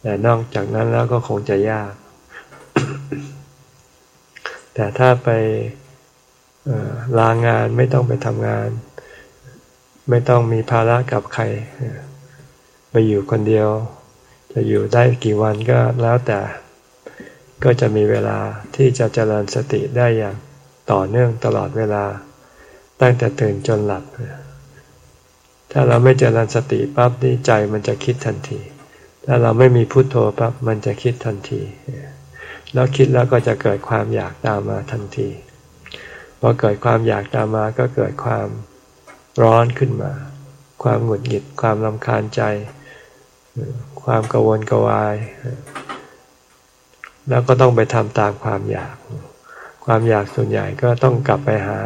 แต่นอกจากนั้นแล้วก็คงจะยาก แต่ถ้าไปลางานไม่ต้องไปทำงาน ไม่ต้องมีภาระกับใคร ไปอยู่คนเดียว จะอยู่ได้กี่วันก็แล้วแต่ ก็จะมีเวลาที่จะเจริญสติได้อย่างต่อเนื่องตลอดเวลา ตั้งแต่ตื่นจนหลับ ถ้าเราไม่เจริญสติปั๊บนี่ใจมันจะคิดทันที ถ้าเราไม่มีพุโทโธปั๊บมันจะคิดทันที แล้วคิดแล้วก็จะเกิดความอยากตามมาทันทีพอเกิดความอยากตามมาก็เกิดความร้อนขึ้นมา ความหงุดหงิดความลำคาญใจ ความกังวลกวาย แล้วก็ต้องไปทำตามความอยาก ความอยากส่วนใหญ่ก็ต้องกลับไปหา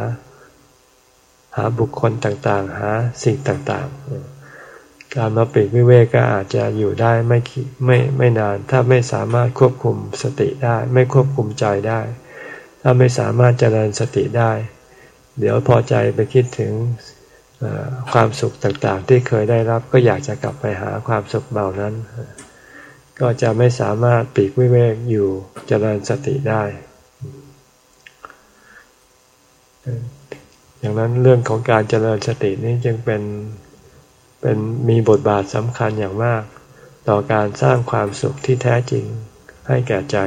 หาบุคคลต่างๆ หาสิ่งต่างๆ การมาปีกวิเวกก็อาจจะอยู่ได้ไม่ไม่ไม่นาน ถ้าไม่สามารถควบคุมสติได้ ไม่ควบคุมใจได้ ถ้าไม่สามารถเจริญสติได้ เดี๋ยวพอใจไปคิดถึง ความสุขต่างๆ ที่เคยได้รับก็อยากจะกลับไปหาความสุขเบานั้น ก็จะไม่สามารถปีกวิเวกอยู่เจริญสติได้ อย่างนั้นเรื่องของการเจริญสตินี้จึงเป็นเป็นมีบทบาทสำคัญอย่างมาก ต่อการสร้างความสุขที่แท้จริงให้แก่ใจ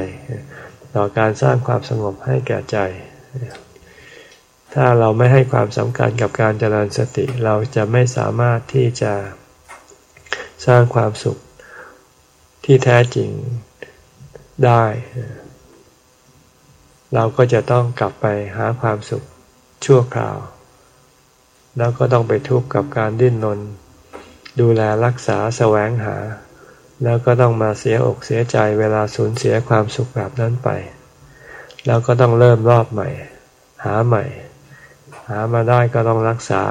ต่อการสร้างความสงบให้แก่ใจ ถ้าเราไม่ให้ความสำคัญกับการเจริญสติเราจะไม่สามารถที่จะสร้างความสุขที่แท้จริงได้ เราก็จะต้องกลับไปหาความสุขชั่วคราว แล้วก็ต้องไปทุกข์กับการดิ้นรนดูแลรักษาแสวงหา แล้วก็ต้องมาเสียอกเสียใจเวลาสูญเสียความสุขแบบนั้นไป แล้วก็ต้องเริ่มรอบใหม่ หาใหม่ หามาได้ก็ต้องรักษา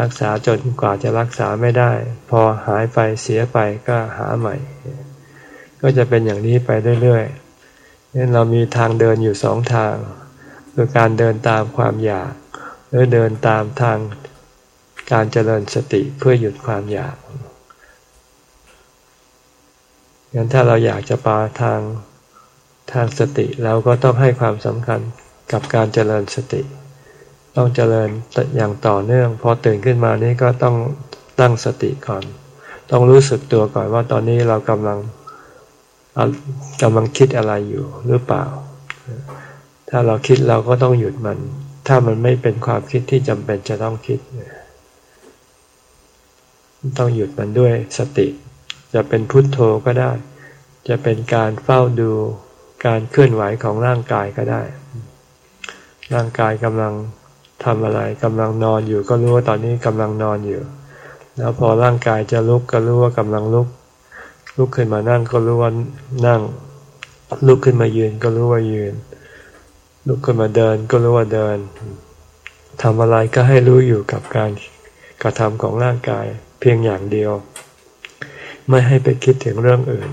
รักษาจนกว่าจะรักษาไม่ได้ พอหายไปเสียไปก็หาใหม่ ก็จะเป็นอย่างนี้ไปเรื่อยๆนี่เรามีทางเดินอยู่สองทาง คือการเดินตามความอยาก หรือเดินตามทางการเจริญสติเพื่อหยุดความอยากงั้นถ้าเราอยากจะปาทางทางสติเราก็ต้องให้ความสำคัญกับการเจริญสติ ต้องเจริญอย่างต่อเนื่อง พอตื่นขึ้นมานี่ก็ต้องตั้งสติก่อน ต้องรู้สึกตัวก่อนว่าตอนนี้เรากำลังกำลังคิดอะไรอยู่หรือเปล่า ถ้าเราคิดเราก็ต้องหยุดมัน ถ้ามันไม่เป็นความคิดที่จำเป็นจะต้องคิด ต้องหยุดมันด้วยสติ จะเป็นพุทโธก็ได้ จะเป็นการเฝ้าดูการเคลื่อนไหวของร่างกายก็ได้ ร่างกายกำลัง ทำอะไรกำลังนอนอยู่ก็รู้ว่าตอนนี้กำลังนอนอยู่ แล้วพอร่างกายจะลุกก็รู้ว่ากำลังลุก ลุกขึ้นมานั่งก็รู้ว่านั่ง ลุกขึ้นมายืนก็รู้ว่ายืน ลุกขึ้นมาเดินก็รู้ว่าเดินทำอะไรก็ให้รู้อยู่กับการกระทำของร่างกายเพียงอย่างเดียว ไม่ให้ไปคิดถึงเรื่องอื่น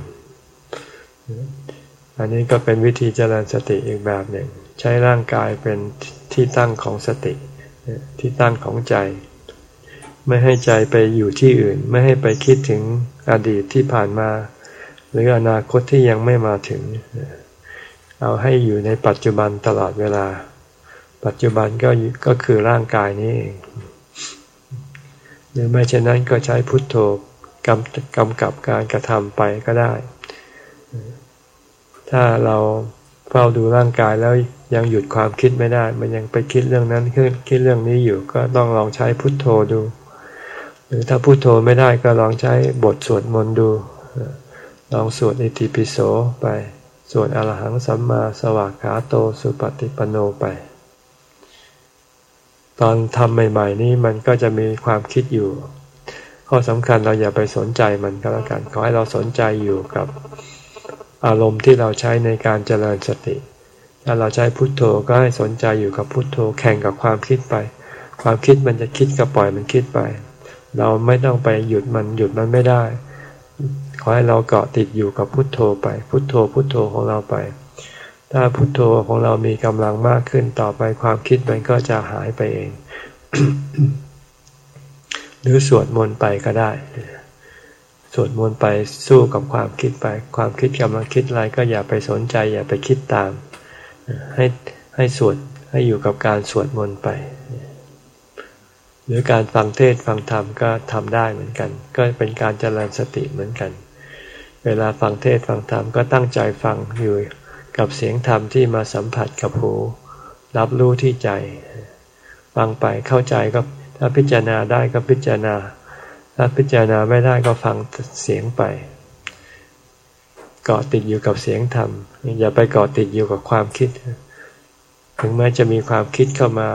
อันนี้ก็เป็นวิธีเจริญสติอีกแบบหนึ่ง ใช้ร่างกายเป็น ที่ตั้งของสติ ที่ตั้งของใจ ไม่ให้ใจไปอยู่ที่อื่น ไม่ให้ไปคิดถึงอดีตที่ผ่านมา หรืออนาคตที่ยังไม่มาถึง เอาให้อยู่ในปัจจุบันตลอดเวลา ปัจจุบันก็ก็คือร่างกายนี้เองหรือไม่เช่นนั้นก็ใช้พุทโธกำกำกับการกระทำไปก็ได้ ถ้าเราเฝ้าดูร่างกายแล้ว ยังหยุดความคิดไม่ได้ มันยังไปคิดเรื่องนั้นคิดคิดเรื่องนี้อยู่ก็ต้องลองใช้พุทโธดู หรือถ้าพุทโธไม่ได้ก็ลองใช้บทสวดมนต์ดู ลองสวดอิติปิโสไปสวดอรหังสัมมาสวากขาโตสุปฏิปโนไป ตอนทำใหม่ๆนี้มันก็จะมีความคิดอยู่ ข้อสำคัญเราอย่าไปสนใจมันก็แล้วกันขอให้เราสนใจอยู่กับอารมณ์ที่เราใช้ในการเจริญสติ ถ้าเราใช้พุทโธก็ให้สนใจอยู่กับพุทโธแข่งกับความคิดไป ความคิดมันจะคิดก็ปล่อยมันคิดไป เราไม่ต้องไปหยุดมันหยุดมันไม่ได้ ขอให้เราเกาะติดอยู่กับพุทโธไป พุทโธพุทโธของเราไป ถ้าพุทโธของเรามีกำลังมากขึ้นต่อไปความคิดมันก็จะหายไปเอง หรือสวดมนต์ไปก็ได้สวดมนต์ไปสู้กับความคิดไป ความคิดกำลังคิดอะไรก็อย่าไปสนใจ อย่าไปคิดตาม ให้ให้สวดให้อยู่กับการสวดมนต์ไป หรือการฟังเทศฟังธรรมก็ทำได้เหมือนกัน ก็เป็นการเจริญสติเหมือนกัน เวลาฟังเทศฟังธรรมก็ตั้งใจฟังอยู่กับเสียงธรรมที่มาสัมผัสกับหู รับรู้ที่ใจ ฟังไปเข้าใจก็ถ้าพิจารณาได้ก็พิจารณา ถ้าพิจารณาไม่ได้ก็ฟังเสียงไป เกาะติดอยู่กับเสียงธรรม อย่าไปเกาะติดอยู่กับความคิด ถึงแม้จะมีความคิดเข้ามา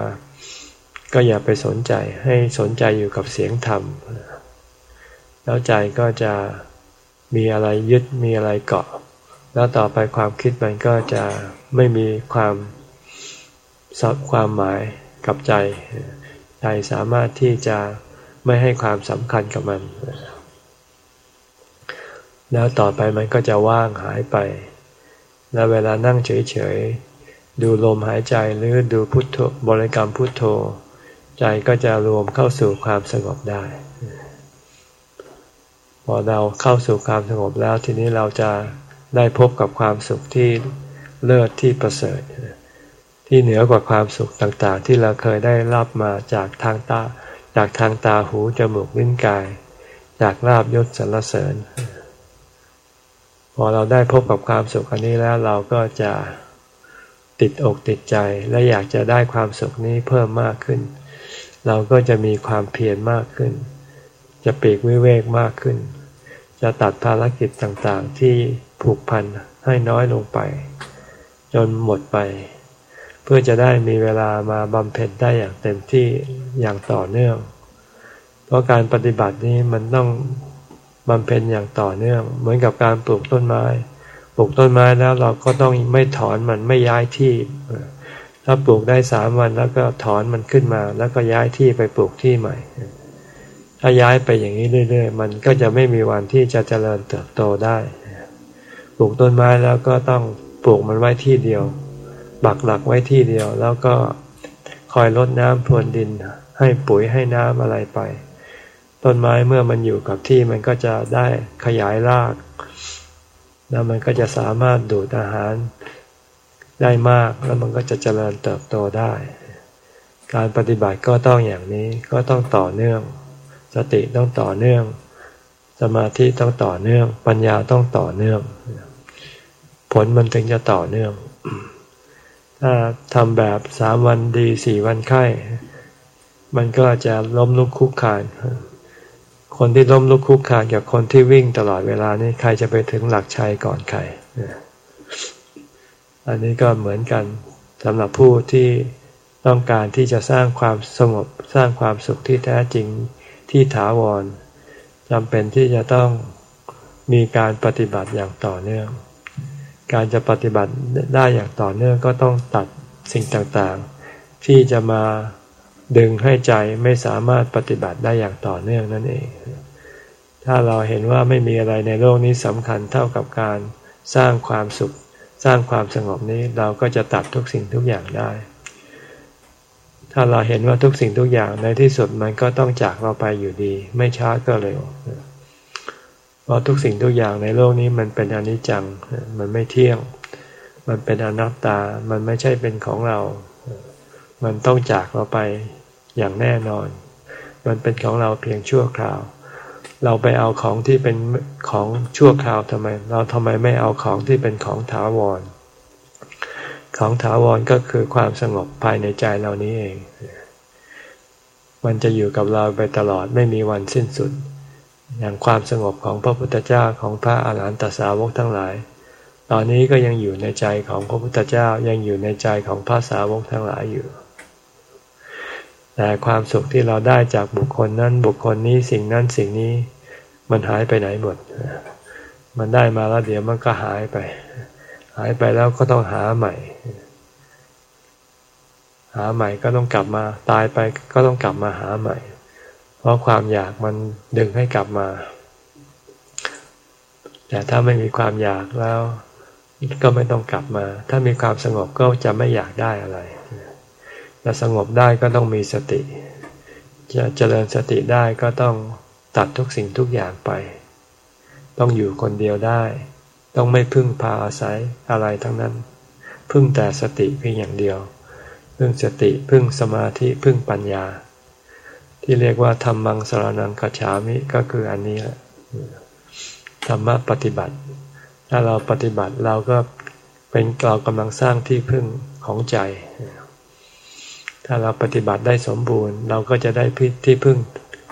ก็อย่าไปสนใจให้สนใจอยู่กับเสียงธรรม แล้วใจก็จะมีอะไรยึดมีอะไรเกาะ แล้วต่อไปความคิดมันก็จะไม่มีความสับความหมายกับใจ ใจสามารถที่จะไม่ให้ความสำคัญกับมัน แล้วต่อไปมันก็จะว่างหายไป แล้วเวลานั่งเฉยๆ ดูลมหายใจหรือดูพุทโธบริกรรมพุทโธ ใจก็จะรวมเข้าสู่ความสงบได้ พอเราเข้าสู่ความสงบแล้วทีนี้เราจะได้พบกับความสุขที่เลิศที่ประเสริฐ ที่เหนือกว่าความสุขต่างๆ ที่เราเคยได้รับมาจากทางตาจากทางตาหูจมูกลิ้นกาย จากลาบยศสรรเสริญ อเราได้พบกับความสุขอันนี้แล้วเราก็จะติดอกติดใจและอยากจะได้ความสุขนี้เพิ่มมากขึ้น เราก็จะมีความเพียรมากขึ้น จะปีกวิเวกมากขึ้น จะตัดภารกิจต่างๆที่ผูกพันให้น้อยลงไป จนหมดไป เพื่อจะได้มีเวลามาบำเพ็ญได้อย่างเต็มที่อย่างต่อเนื่อง เพราะการปฏิบัตินี้มันต้อง บำเพ็ญอย่างต่อเนื่อง เหมือนกับการปลูกต้นไม้ ปลูกต้นไม้แล้วเราก็ต้องไม่ถอนมันไม่ย้ายที่ถ้าปลูกได้สามวันแล้วก็ถอนมันขึ้นมา แล้วก็ย้ายที่ไปปลูกที่ใหม่ ถ้าย้ายไปอย่างนี้เรื่อย ๆ มันก็จะไม่มีวันที่จะเจริญเติบโตได้ ปลูกต้นไม้แล้วก็ต้องปลูกมันไว้ที่เดียวบักหลักไว้ที่เดียว แล้วก็คอยรดน้ำพรวนดินให้ปุ๋ยให้น้ำอะไรไป ต้นไม้เมื่อมันอยู่กับที่มันก็จะได้ขยายราก แล้วมันก็จะสามารถดูดอาหารได้มากแล้วมันก็จะเจริญเติบโตได้ การปฏิบัติก็ต้องอย่างนี้ก็ต้องต่อเนื่อง สติต้องต่อเนื่อง สมาธิต้องต่อเนื่อง ปัญญาต้องต่อเนื่อง ผลมันถึงจะต่อเนื่อง ถ้าทำแบบสามวันดีสี่วันไข้ มันก็จะล้มลุกคุกคาน คนที่ล้มลุกคุกคานกับคนที่วิ่งตลอดเวลานี่ใครจะไปถึงหลักชัยก่อนใครอันนี้ก็เหมือนกันสำหรับผู้ที่ต้องการที่จะสร้างความสงบสร้างความสุขที่แท้จริงที่ถาวรจำเป็นที่จะต้องมีการปฏิบัติอย่างต่อเนื่อง การจะปฏิบัติได้อย่างต่อเนื่องก็ต้องตัดสิ่งต่างๆ ที่จะมา ดึงให้ใจไม่สามารถปฏิบัติได้อย่างต่อเนื่องนั่นเอง ถ้าเราเห็นว่าไม่มีอะไรในโลกนี้สำคัญเท่ากับการสร้างความสุข สร้างความสงบนี้เราก็จะตัดทุกสิ่งทุกอย่างได้ ถ้าเราเห็นว่าทุกสิ่งทุกอย่างในที่สุดมันก็ต้องจากเราไปอยู่ดี ไม่ช้าก็เร็วเพราะทุกสิ่งทุกอย่างในโลกนี้มันเป็นอนิจจัง มันไม่เที่ยง มันเป็นอนัตตา มันไม่ใช่เป็นของเรา มันต้องจากเราไป อย่างแน่นอน มันเป็นของเราเพียงชั่วคราว เราไปเอาของที่เป็นของชั่วคราวทำไม เราทำไมไม่เอาของที่เป็นของถาวร ของถาวรก็คือความสงบภายในใจเรานี้เอง มันจะอยู่กับเราไปตลอดไม่มีวันสิ้นสุด อย่างความสงบของพระพุทธเจ้าของพระอาหารหันตสาวกทั้งหลายตอนนี้ก็ยังอยู่ในใจของพระพุทธเจ้ายังอยู่ในใจของพระสาวกทั้งหลายอยู่ แต่ความสุขที่เราได้จากบุคคลนั้นบุคคลนี้สิ่งนั้นสิ่งนี้ มันหายไปไหนหมด มันได้มาแล้วเดี๋ยวมันก็หายไป หายไปแล้วก็ต้องหาใหม่หหาใหม่ก็ต้องกลับมาตายไปก็ต้องกลับมาหาใหม่ เพราะความอยากมันดึงให้กลับมา แต่ถ้าไม่มีความอยากแล้วก็ไม่ต้องกลับมา ถ้ามีความสงบก็จะไม่อยากได้อะไร จะสงบได้ก็ต้องมีสติ จะเจริญสติได้ก็ต้องตัดทุกสิ่งทุกอย่างไป ต้องอยู่คนเดียวได้ ต้องไม่พึ่งพาอาศัยอะไรทั้งนั้น พึ่งแต่สติเพียงอย่างเดียว พึ่งสติพึ่งสมาธิพึ่งปัญญา ที่เรียกว่าธรรมังสรนังกัจฉามิก็คืออันนี้แหละธรรมะปฏิบัติ ถ้าเราปฏิบัติเราก็เป็นเรากำลังสร้างที่พึ่งของใจ ถ้าเราปฏิบัติได้สมบูรณ์ เราก็จะได้พิที่พึ่ง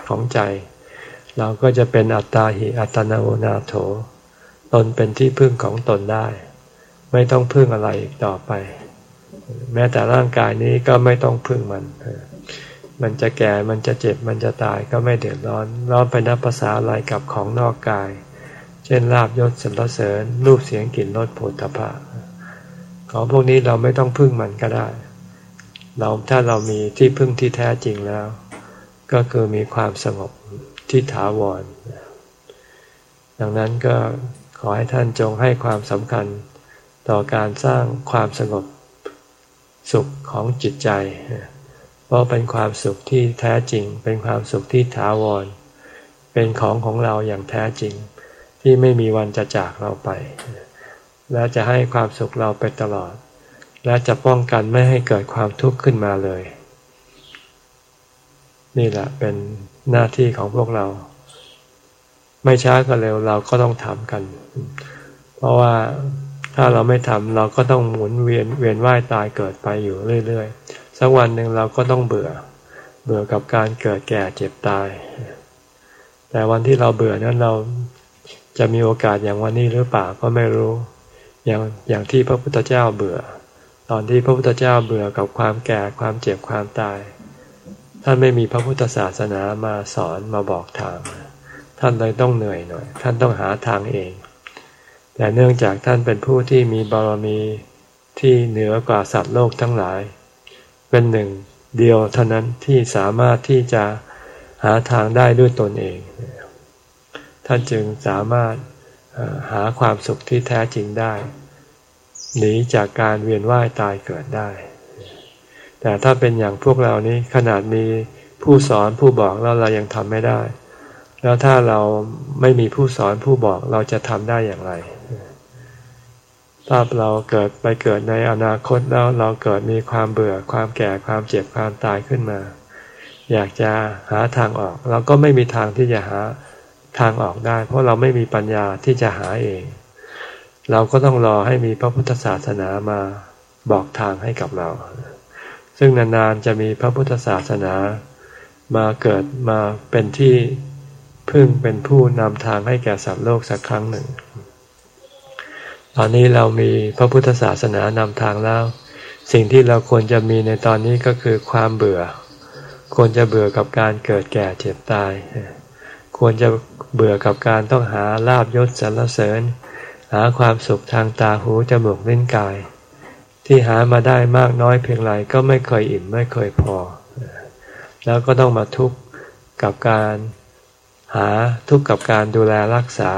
ของใจ เราก็จะเป็นอัตตาหิอัตนาโอนาโถ ตนเป็นที่พึ่งของตนได้ ไม่ต้องพึ่งอะไรอีกต่อไป แม้แต่ร่างกายนี้ก็ไม่ต้องพึ่งมัน มันจะแก่มันจะเจ็บมันจะตายก็ไม่เดือดร้อนร้อนไปนับภาษาอะไรกับของนอกกาย เช่นลาบยศสรรเสริญรูปเสียงกลิ่นรสผลตภะของพวกนี้เราไม่ต้องพึ่งมันก็ได้ เราถ้าเรามีที่พึ่งที่แท้จริงแล้ว ก็คือมีความสงบที่ถาวร ดังนั้นก็ขอให้ท่านจงให้ความสำคัญต่อการสร้างความสงบสุขของจิตใจ เพราะเป็นความสุขที่แท้จริง เป็นความสุขที่ถาวร เป็นของของเราอย่างแท้จริง ที่ไม่มีวันจะจากเราไป และจะให้ความสุขเราไปตลอด และจะป้องกันไม่ให้เกิดความทุกข์ขึ้นมาเลย นี่แหละเป็นหน้าที่ของพวกเรา ไม่ช้าก็เร็วเราก็ต้องทำกัน เพราะว่าถ้าเราไม่ทำเราก็ต้องหมุนเวียนเวียนว่ายตายเกิดไปอยู่เรื่อยๆสักวันหนึ่งเราก็ต้องเบื่อ เบื่อกับการเกิดแก่เจ็บตาย แต่วันที่เราเบื่อนั้นเราจะมีโอกาสอย่างวันนี้หรือเปล่าก็ไม่รู้ อย่างอย่างที่พระพุทธเจ้าเบื่อ ตอนที่พระพุทธเจ้าเบื่อกับความแก่ความเจ็บความตาย ท่านไม่มีพระพุทธศาสนามาสอนมาบอกทาง ท่านเลยต้องเหนื่อยหน่อย ท่านต้องหาทางเอง แต่เนื่องจากท่านเป็นผู้ที่มีบารมีที่เหนือกว่าสัตว์โลกทั้งหลาย เป็นหนึ่งเดียวเท่านั้นที่สามารถที่จะหาทางได้ด้วยตนเอง ท่านจึงสามารถหาความสุขที่แท้จริงได้ หนีจากการเวียนว่ายตายเกิดได้ แต่ถ้าเป็นอย่างพวกเรานี้ขนาดมีผู้สอนผู้บอกแล้วเรายังทำไม่ได้ แล้วถ้าเราไม่มีผู้สอนผู้บอกเราจะทำได้อย่างไร ถ้าเราเกิดไปเกิดในอนาคตแล้วเราเกิดมีความเบื่อความแก่ความเจ็บความตายขึ้นมา อยากจะหาทางออก เราก็ไม่มีทางที่จะหาทางออกได้ เพราะเราไม่มีปัญญาที่จะหาเอง เราก็ต้องรอให้มีพระพุทธศาสนามาบอกทางให้กับเรา ซึ่งนานๆจะมีพระพุทธศาสนามาเกิดมาเป็นที่พึ่งเป็นผู้นำทางให้แก่สัตว์โลกสักครั้งหนึ่ง ตอนนี้เรามีพระพุทธศาสนานำทางแล้ว สิ่งที่เราควรจะมีในตอนนี้ก็คือความเบื่อ ควรจะเบื่อกับการเกิดแก่เจ็บตาย ควรจะเบื่อกับการต้องหาลาบยศสรรเสริญ หาความสุขทางตาหูจมูกลิ้นกาย ที่หามาได้มากน้อยเพียงไรก็ไม่เคยอิ่มไม่เคยพอ แล้วก็ต้องมาทุกข์กับการหาทุกข์กับการดูแลรักษา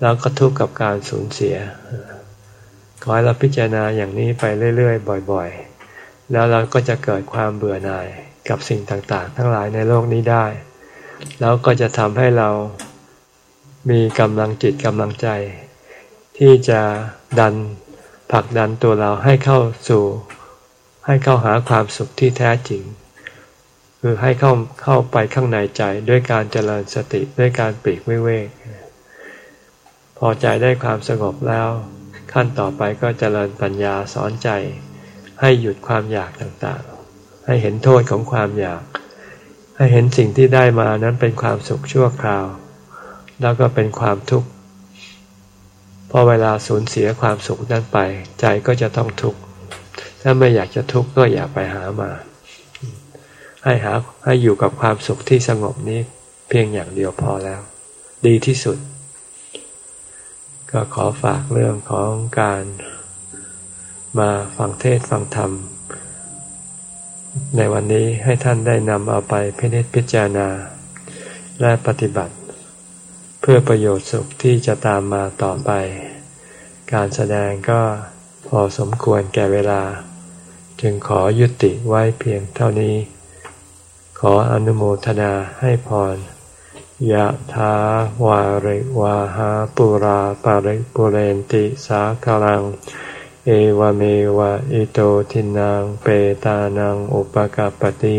แล้วก็ทุกข์กับการสูญเสีย ขอให้เราพิจารณาอย่างนี้ไปเรื่อยๆ บ่อยๆ แล้วเราก็จะเกิดความเบื่อหน่ายกับสิ่งต่างๆ ทั้งหลายในโลกนี้ได้ แล้วก็จะทำให้เรามีกำลังจิตกำลังใจ ที่จะดันผลักดันตัวเราให้เข้าสู่ ให้เข้าหาความสุขที่แท้จริง คือให้เข้าเข้าไปข้างในใจด้วยการเจริญสติด้วยการปีกวิเวกพอใจได้ความสงบแล้ว ขั้นต่อไปก็เจริญปัญญาสอนใจ ให้หยุดความอยากต่างๆ ให้เห็นโทษของความอยาก ให้เห็นสิ่งที่ได้มานั้นเป็นความสุขชั่วคราว แล้วก็เป็นความทุกข์ พอเวลาสูญเสียความสุขนั้นไป ใจก็จะต้องทุกข์ถ้าไม่อยากจะทุกข์ก็อย่าไปหามา ให้หาให้อยู่กับความสุขที่สงบนี้เพียงอย่างเดียวพอแล้ว ดีที่สุด ก็ขอฝากเรื่องของการมาฟังเทศฟังธรรม ในวันนี้ให้ท่านได้นำเอาไปพินิจพิจารณา และปฏิบัติ เพื่อประโยชน์สุขที่จะตามมาต่อไป การแสดงก็พอสมควรแก่เวลา จึงขอยุติไว้เพียงเท่านี้ ขออนุโมทนาให้พรยะถาวาริวาหาปุราปาริปุเรนติสาคลัง เอวเมวะอิโตทินังเปตานังอุปกาปติ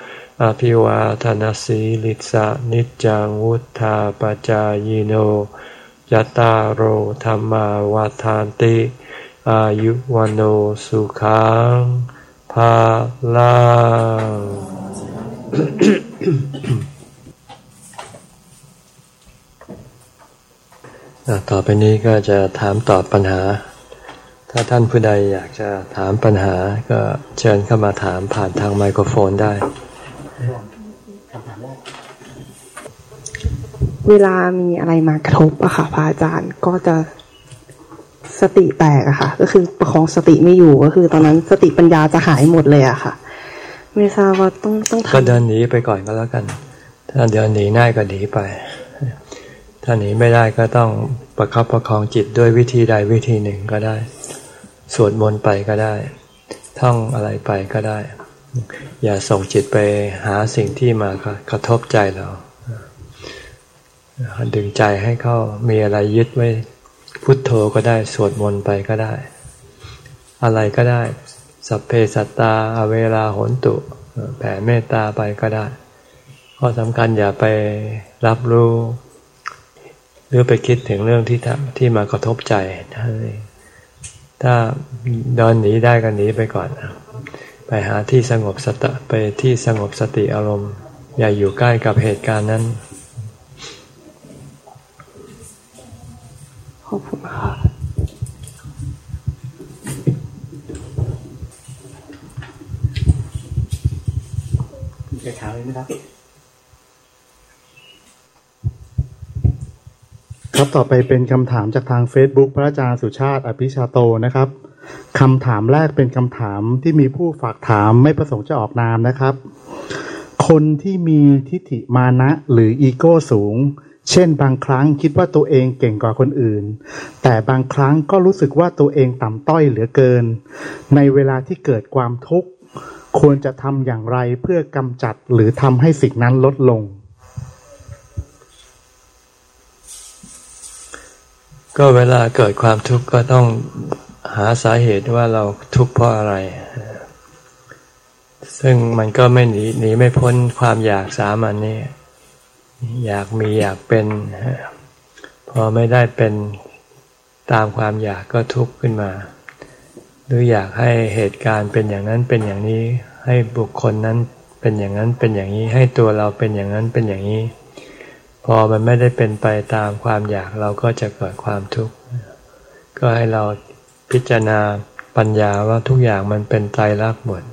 อภิวาทนสีลิสะนิจังวุธาปจายโนยตาโอธรรมาวาทานติ อายุวันโอสุขังภาลังต่อไปนี้ก็จะถามตอบปัญหา ถ้าท่านผู้ใดอยากจะถามปัญหาก็เชิญเข้ามาถามผ่านทางไมโครโฟนได้ เวลามีอะไรมากระทบอะค่ะพระอาจารย์ก็จะสติแตกอะค่ะ ก็คือประคองสติไม่อยู่ก็คือ ตอนนั้นสติปัญญาจะหายหมดเลยอะค่ะ ไม่ทราบว่าต้องต้องทำก็เดินหนีไปก่อนก็แล้วกัน ถ้าเดินหนีได้ก็หนีไป ถ้าหนีไม่ได้ก็ต้องประคับประคองจิตด้วยวิธีใดวิธีหนึ่งก็ได้ สวดมนต์ไปก็ได้ ท่องอะไรไปก็ได้ อย่าส่งจิตไปหาสิ่งที่มากระทบใจเราดึงใจให้เข้ามีอะไรยึดไว้พุทโธก็ได้สวดมนต์ไปก็ได้ อะไรก็ได้ สัพเพสัตตาอเวลาหนตุแผ่เมตตาไปก็ได้ข้อสำคัญอย่าไปรับรู้หรือไปคิดถึงเรื่องที่ที่มากระทบใจถ้าเดินหนีได้ก็หนีไปก่อน ไปหาที่สงบสติไปที่สงบสติอารมณ์ อย่าอยู่ใกล้กับเหตุการณ์นั้น ขอบคุณค่ะจะถามเลยนะครับ ครับต่อไปเป็นคำถามจากทาง Facebook พระอาจารย์สุชาติ อภิชาโตนะครับ คำถามแรกเป็นคำถามที่มีผู้ฝากถามไม่ประสงค์จะออกนามนะครับ คนที่มีทิฏฐิมานะหรืออีโก้สูง เช่นบางครั้งคิดว่าตัวเองเก่งกว่าคนอื่น แต่บางครั้งก็รู้สึกว่าตัวเองต่ำต้อยเหลือเกิน ในเวลาที่เกิดความทุกข์ ควรจะทำอย่างไรเพื่อกำจัดหรือทำให้สิ่งนั้นลดลง ก็เวลาเกิดความทุกข์ก็ต้อง หาสาเหตุว่าเราทุกข์เพราะอะไร ซึ่งมันก็ไม่หนีหนีไม่พ้นความอยากสามันนี่อยากมีอยากเป็นพอไม่ได้เป็นตามความอยากก็ทุกข์ขึ้นมา หรืออยากให้เหตุการณ์เป็นอย่างนั้นเป็นอย่างนี้ ให้บุคคลนั้นเป็นอย่างนั้นเป็นอย่างนี้ ให้ตัวเราเป็นอย่างนั้นเป็นอย่างนี้ พอมันไม่ได้เป็นไปตามความอยากเราก็จะเกิดความทุกข์ก็ให้เรา พิจารณาปัญญาว่าทุกอย่างมันเป็นไตรลักษณ์หมด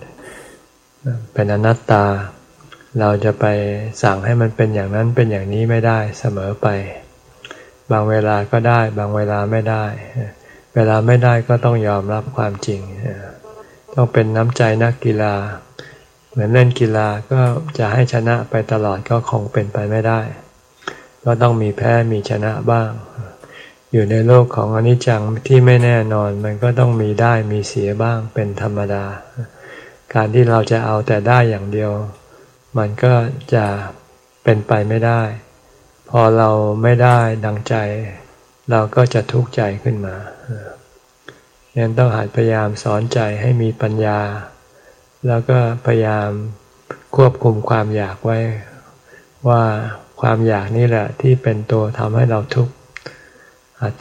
เป็นอนัตตา เราจะไปสั่งให้มันเป็นอย่างนั้นเป็นอย่างนี้ไม่ได้เสมอไป บางเวลาก็ได้ บางเวลาไม่ได้ เวลาไม่ได้ก็ต้องยอมรับความจริง ต้องเป็นน้ำใจนักกีฬา เหมือนเล่นกีฬาก็จะให้ชนะไปตลอดก็คงเป็นไปไม่ได้ ก็ต้องมีแพ้มีชนะบ้าง อยู่ในโลกของอนิจจังที่ไม่แน่นอนมันก็ต้องมีได้มีเสียบ้างเป็นธรรมดา การที่เราจะเอาแต่ได้อย่างเดียว มันก็จะเป็นไปไม่ได้ พอเราไม่ได้ดังใจ เราก็จะทุกข์ใจขึ้นมายังต้องหัดพยายามสอนใจให้มีปัญญา แล้วก็พยายามควบคุมความอยากไว้ ว่าความอยากนี่แหละที่เป็นตัวทำให้เราทุกข์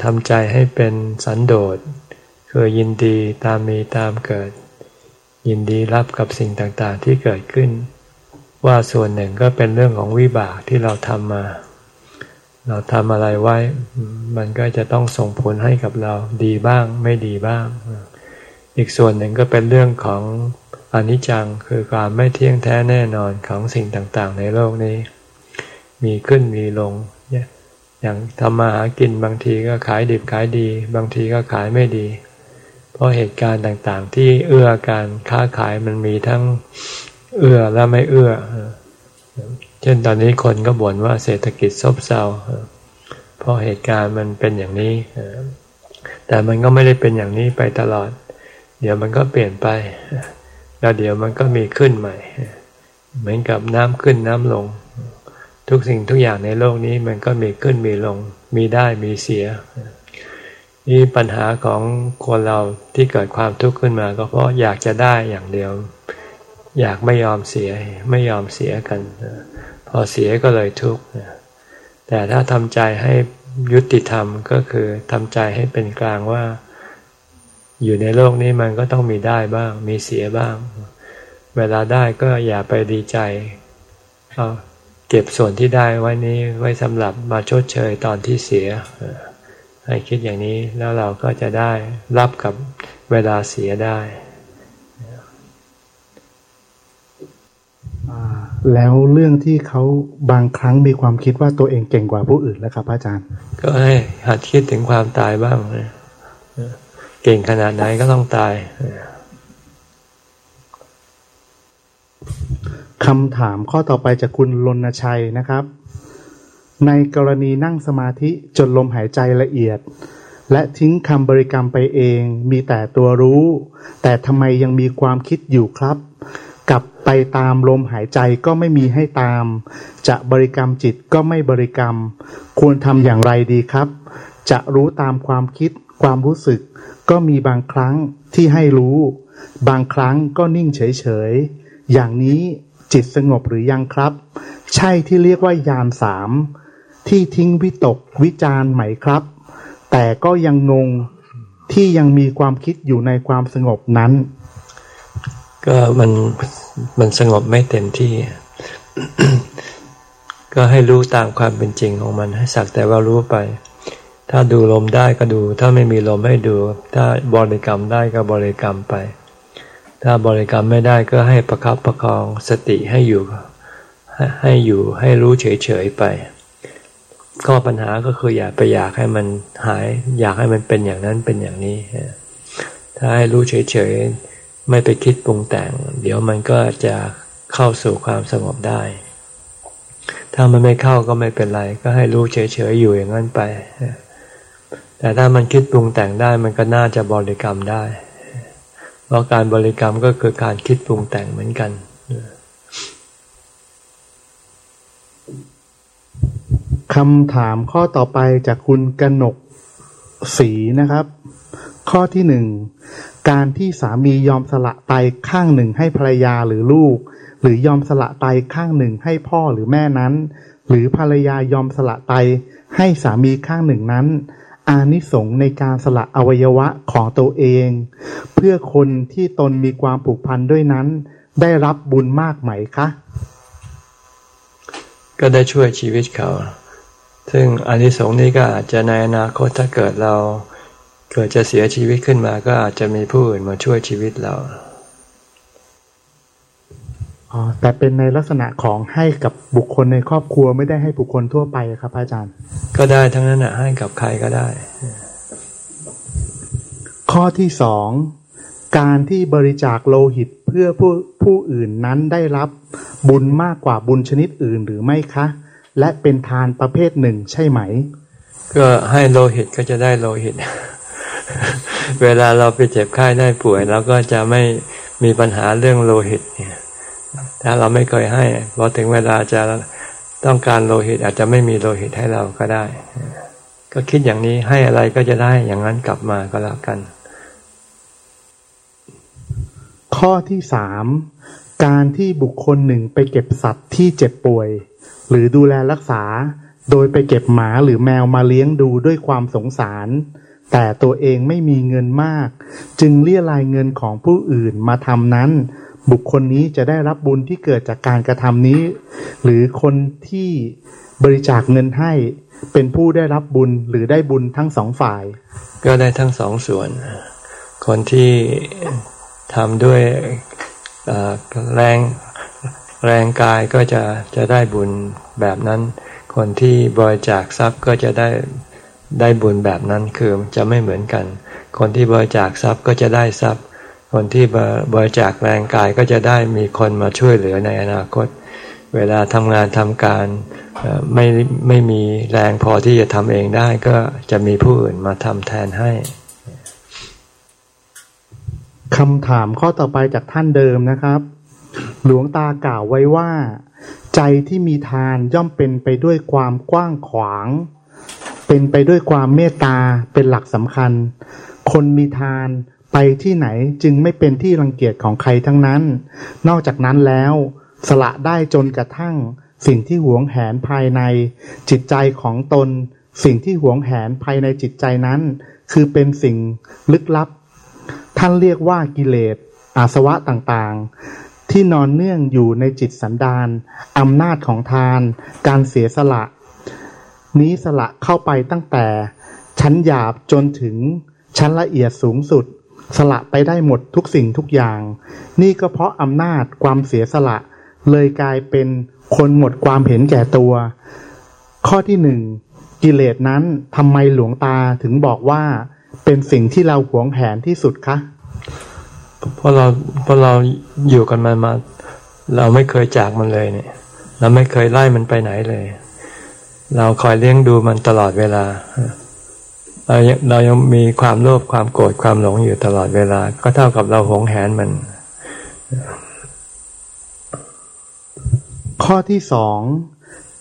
ทำใจให้เป็นสันโดษคือยินดีตามมีตามเกิด ยินดีรับกับสิ่งต่างๆที่เกิดขึ้น ว่าส่วนหนึ่งก็เป็นเรื่องของวิบากที่เราทำมา เราทำอะไรไว้ มันก็จะต้องส่งผลให้กับเราดีบ้างไม่ดีบ้าง อีกส่วนหนึ่งก็เป็นเรื่องของอนิจจังคือความไม่เที่ยงแท้แน่นอนของสิ่งต่างๆ ในโลกนี้ มีขึ้นมีลง อย่างทำมาหากินบางทีก็ขายดิบขายดี บางทีก็ขายไม่ดี เพราะเหตุการณ์ต่างๆ ที่เอื้อการค้าขายมันมีทั้งเอื้อและไม่เอื้อ เช่นตอนนี้คนก็บ่นว่าเศรษฐกิจซบเซาเพราะเหตุการณ์มันเป็นอย่างนี้ แต่มันก็ไม่ได้เป็นอย่างนี้ไปตลอด เดี๋ยวมันก็เปลี่ยนไป แล้วเดี๋ยวมันก็มีขึ้นใหม่ เหมือนกับน้ำขึ้นน้ำลง ทุกสิ่งทุกอย่างในโลกนี้มันก็มีขึ้นมีลง มีได้มีเสีย นี่ปัญหาของคนเราที่เกิดความทุกข์ขึ้นมา ก็เพราะอยากจะได้อย่างเดียว อยากไม่ยอมเสียไม่ยอมเสียกัน พอเสียก็เลยทุกข์แต่ถ้าทำใจให้ยุติธรรมก็คือทำใจให้เป็นกลางว่า อยู่ในโลกนี้มันก็ต้องมีได้บ้าง มีเสียบ้าง เวลาได้ก็อย่าไปดีใจ เอาเก็บส่วนที่ได้ไว้นี้ไว้สำหรับมาชดเชยตอนที่เสีย ให้คิดอย่างนี้แล้วเราก็จะได้รับกับเวลาเสียได้ แล้วเรื่องที่เขาบางครั้งมีความคิดว่าตัวเองเก่งกว่าผู้อื่นแล้วครับอาจารย์ ก็ให้หัดคิดถึงความตายบ้างนะเก่งขนาดไหนก็ต้องตาย คำถามข้อต่อไปจากคุณลนชัยนะครับ ในกรณีนั่งสมาธิจนลมหายใจละเอียด และทิ้งคำบริกรรมไปเอง มีแต่ตัวรู้ แต่ทำไมยังมีความคิดอยู่ครับ กลับไปตามลมหายใจก็ไม่มีให้ตาม จะบริกรรมจิตก็ไม่บริกรรม ควรทำอย่างไรดีครับ จะรู้ตามความคิด ความรู้สึก ก็มีบางครั้งที่ให้รู้ บางครั้งก็นิ่งเฉยๆอย่างนี้ จิตสงบหรือยังครับ ใช่ที่เรียกว่ายานสามที่ทิ้งวิตกวิจารไหมครับ แต่ก็ยังงงที่ยังมีความคิดอยู่ในความสงบนั้น ก็มันมันสงบไม่เต็มที่ ก็ให้รู้ตามความเป็นจริงของมันให้สักแต่ว่ารู้ไป ถ้าดูลมได้ก็ดู ถ้าไม่มีลมให้ดู ถ้าบริกรรมได้ก็บริกรรมไป ถ้าบริกรรมไม่ได้ก็ให้ประคับประคองสติให้อยู่ ให้อยู่ให้รู้เฉยๆไป ข้อปัญหาก็คืออย่าไปอยากให้มันหาย อยากให้มันเป็นอย่างนั้นเป็นอย่างนี้ ถ้าให้รู้เฉยๆไม่ไปคิดปรุงแต่ง เดี๋ยวมันก็จะเข้าสู่ความสงบได้ ถ้ามันไม่เข้าก็ไม่เป็นไร ก็ให้รู้เฉยๆอยู่อย่างนั้นไป แต่ถ้ามันคิดปรุงแต่งได้มันก็น่าจะบริกรรมได้ เพราะการบริกรรมก็คือการคิดปรุงแต่งเหมือนกัน คำถามข้อต่อไปจากคุณกนกสีนะครับ ข้อที่หนึ่ง การที่สามียอมสละไตข้างหนึ่งให้ภรรยาหรือลูก หรือยอมสละไตข้างหนึ่งให้พ่อหรือแม่นั้น หรือภรรยายอมสละไตให้สามีข้างหนึ่งนั้น อานิสงส์ในการสละอวัยวะของตัวเอง เพื่อคนที่ตนมีความผูกพันด้วยนั้น ได้รับบุญมากไหมคะ ก็ได้ช่วยชีวิตเขา ซึ่งอานิสงส์นี้ก็อาจจะในอนาคตถ้าเกิดเรา เกิดจะเสียชีวิตขึ้นมาก็อาจจะมีผู้อื่นมาช่วยชีวิตเรา อ๋อแต่เป็นในลักษณะของให้กับบุคคลในครอบครัวไม่ได้ให้บุคคลทั่วไปครับ อาจารย์ ก็ได้ทั้งนั้นนะให้กับใครก็ได้ ข้อที่สองการที่บริจาคโลหิตเพื่อผู้ผู้อื่นนั้นได้รับบุญมากกว่าบุญชนิดอื่นหรือไม่คะ และเป็นทานประเภทหนึ่งใช่ไหม ก็ให้โลหิตก็จะได้โลหิต เวลาเราไปเจ็บไข้ได้ป่วยเราก็จะไม่มีปัญหาเรื่องโลหิตเนี่ย ถ้าเราไม่เคยให้พอถึงเวลาจะต้องการโลหิตอาจจะไม่มีโลหิตให้เราก็ได้ ก็คิดอย่างนี้ให้อะไรก็จะได้อย่างนั้นกลับมาก็แล้วกัน ข้อที่สามการที่บุคคลหนึ่งไปเก็บสัตว์ที่เจ็บป่วย หรือดูแลรักษา โดยไปเก็บหมาหรือแมวมาเลี้ยงดูด้วยความสงสาร แต่ตัวเองไม่มีเงินมาก จึงเลี่ยรายเงินของผู้อื่นมาทำนั้น บุคคลนี้จะได้รับบุญที่เกิดจากการกระทำนี้ หรือคนที่บริจาคเงินให้เป็นผู้ได้รับบุญหรือได้บุญทั้งสองฝ่าย ก็ได้ทั้งสองส่วน คนที่ทำด้วยแรงแรงกายก็จะจะได้บุญแบบนั้น คนที่บริจาคทรัพย์ก็จะได้ได้บุญแบบนั้นคือจะไม่เหมือนกัน คนที่บริจาคทรัพย์ก็จะได้ทรัพย์ คนที่บริจาคแรงกายก็จะได้มีคนมาช่วยเหลือในอนาคต เวลาทำงานทำการไม่ไม่มีแรงพอที่จะทำเองได้ก็จะมีผู้อื่นมาทำแทนให้คำถามข้อต่อไปจากท่านเดิมนะครับ หลวงตากล่าวไว้ว่า ใจที่มีทานย่อมเป็นไปด้วยความกว้างขวาง เป็นไปด้วยความเมตตาเป็นหลักสำคัญ คนมีทาน ไปที่ไหนจึงไม่เป็นที่รังเกียจของใครทั้งนั้น นอกจากนั้นแล้ว สละได้จนกระทั่ง สิ่งที่หวงแหนภายใน จิตใจของตน สิ่งที่หวงแหนภายในจิตใจนั้น คือเป็นสิ่งลึกลับ ท่านเรียกว่ากิเลส อาสวะต่างๆ ที่นอนเนื่องอยู่ในจิตสันดานอำนาจของทาน การเสียสละ นี้สละเข้าไปตั้งแต่ ชั้นหยาบจนถึงชั้นละเอียดสูงสุด สละไปได้หมดทุกสิ่งทุกอย่าง นี่ก็เพราะอำนาจความเสียสละ เลยกลายเป็นคนหมดความเห็นแก่ตัว ข้อที่หนึ่งกิเลสนั้นทำไมหลวงตาถึงบอกว่า เป็นสิ่งที่เราหวงแหนที่สุดคะเพราะเราเพราะเราอยู่กันมามา เราไม่เคยจากมันเลยเนี่ย เราไม่เคยไล่มันไปไหนเลย เราคอยเลี้ยงดูมันตลอดเวลา เราเรายังมีความโลภความโกรธความหลงอยู่ตลอดเวลา ก็เท่ากับเราหวงแหนมัน ข้อที่สอง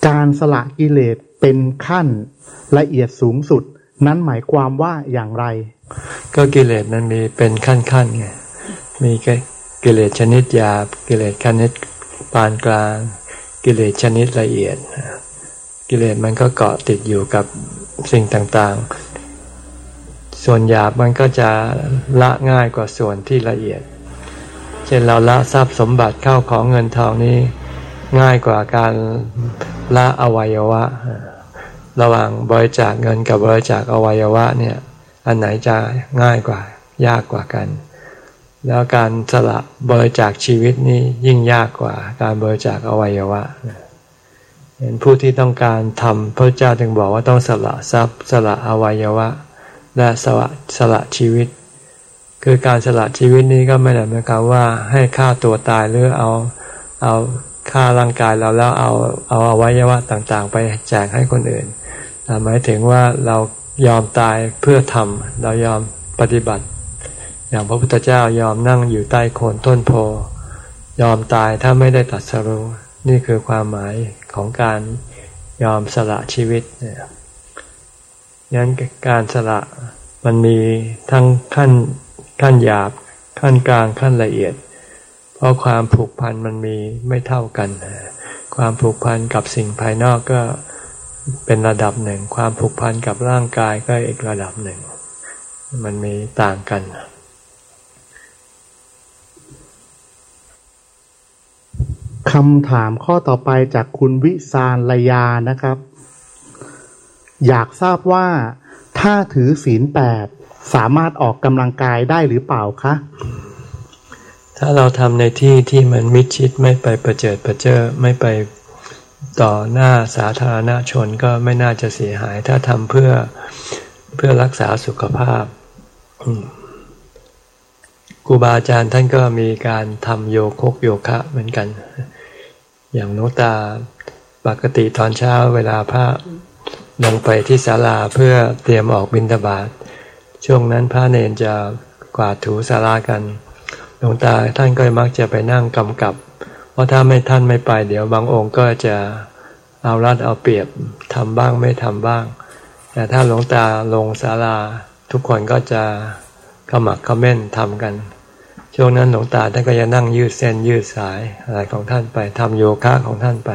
การสละกิเลสเป็นขั้นละเอียดสูงสุด นั้นหมายความว่าอย่างไร ก็กิเลสมันมีเป็นขั้นขั้นไงมีกิเลสชนิดหยาบ กิเลสชนิดปานกลาง กิเลสชนิดละเอียด กิเลสมันก็เกาะติดอยู่กับสิ่งต่างๆ ส่วนหยาบมันก็จะละง่ายกว่าส่วนที่ละเอียด เช่นเราละทรัพย์สมบัติเข้าของเงินทองนี้ง่ายกว่าการละอวัยวะ ระหว่างบริจาคเงินกับบริจาคอวัยวะเนี่ยอันไหนจะง่ายกว่ายากกว่ากัน แล้วการสละบริจาคชีวิตนี่ยิ่งยากกว่าการบริจาคอวัยวะเห็นผู้ที่ต้องการทำพระเจ้าจึงบอกว่าต้องสละทรัพย์สละอวัยวะ และสละสละชีวิต คือการสละชีวิตนี้ก็ไม่ได้หมายความว่าให้ฆ่าตัวตายหรือเอาเอาฆ่าร่างกายเราแล้วเอาเอาอวัยวะต่างๆ ไปแจกให้คนอื่นหมายถึงว่าเรายอมตายเพื่อทำเรายอมปฏิบัติ อย่างพระพุทธเจ้ายอมนั่งอยู่ใต้โคนต้นโพยอมตายถ้าไม่ได้ตัดสรู้นี่คือความหมายของการยอมสละชีวิตเนี่ย งั้นการสละมันมีทั้งขั้นขั้นหยาบขั้นกลางขั้นละเอียด เพราะความผูกพันมันมีไม่เท่ากัน ความผูกพันกับสิ่งภายนอกก็เป็นระดับหนึ่ง ความผูกพันกับร่างกายก็อีกระดับหนึ่ง มันมีต่างกันคำถามข้อต่อไปจากคุณวิสารลยานะครับ อยากทราบว่าถ้าถือศีลแปดสามารถออกกำลังกายได้หรือเปล่าคะ ถ้าเราทำในที่ที่มันมิดชิดไม่ไปประเจิดประเจอไม่ไปต่อหน้าสาธารณชนก็ไม่น่าจะเสียหาย ถ้าทำเพื่อเพื่อรักษาสุขภาพครูบาอาจารย์ท่านก็มีการทำโยโคกโยคะเหมือนกัน อย่างนตาปกติตอนเช้าเวลาพระ ลงไปที่ศาลาเพื่อเตรียมออกบิณฑบาตช่วงนั้นพระเนนจะกวาดถูศาลากันหลวงตาท่านก็มักจะไปนั่งกำกับ เพราะถ้าไม่ท่านไม่ไป เดี๋ยวบางองค์ก็จะเอารัดเอาเปรียบทำบ้างไม่ทำบ้าง แต่ถ้าหลวงตาลงศาลา ทุกคนก็จะขมักขม้นทำกัน ช่วงนั้นหลวงตาท่านก็จะนั่งยืดเส้นยืดสายอะไรของท่านไปทำโยคะของท่านไป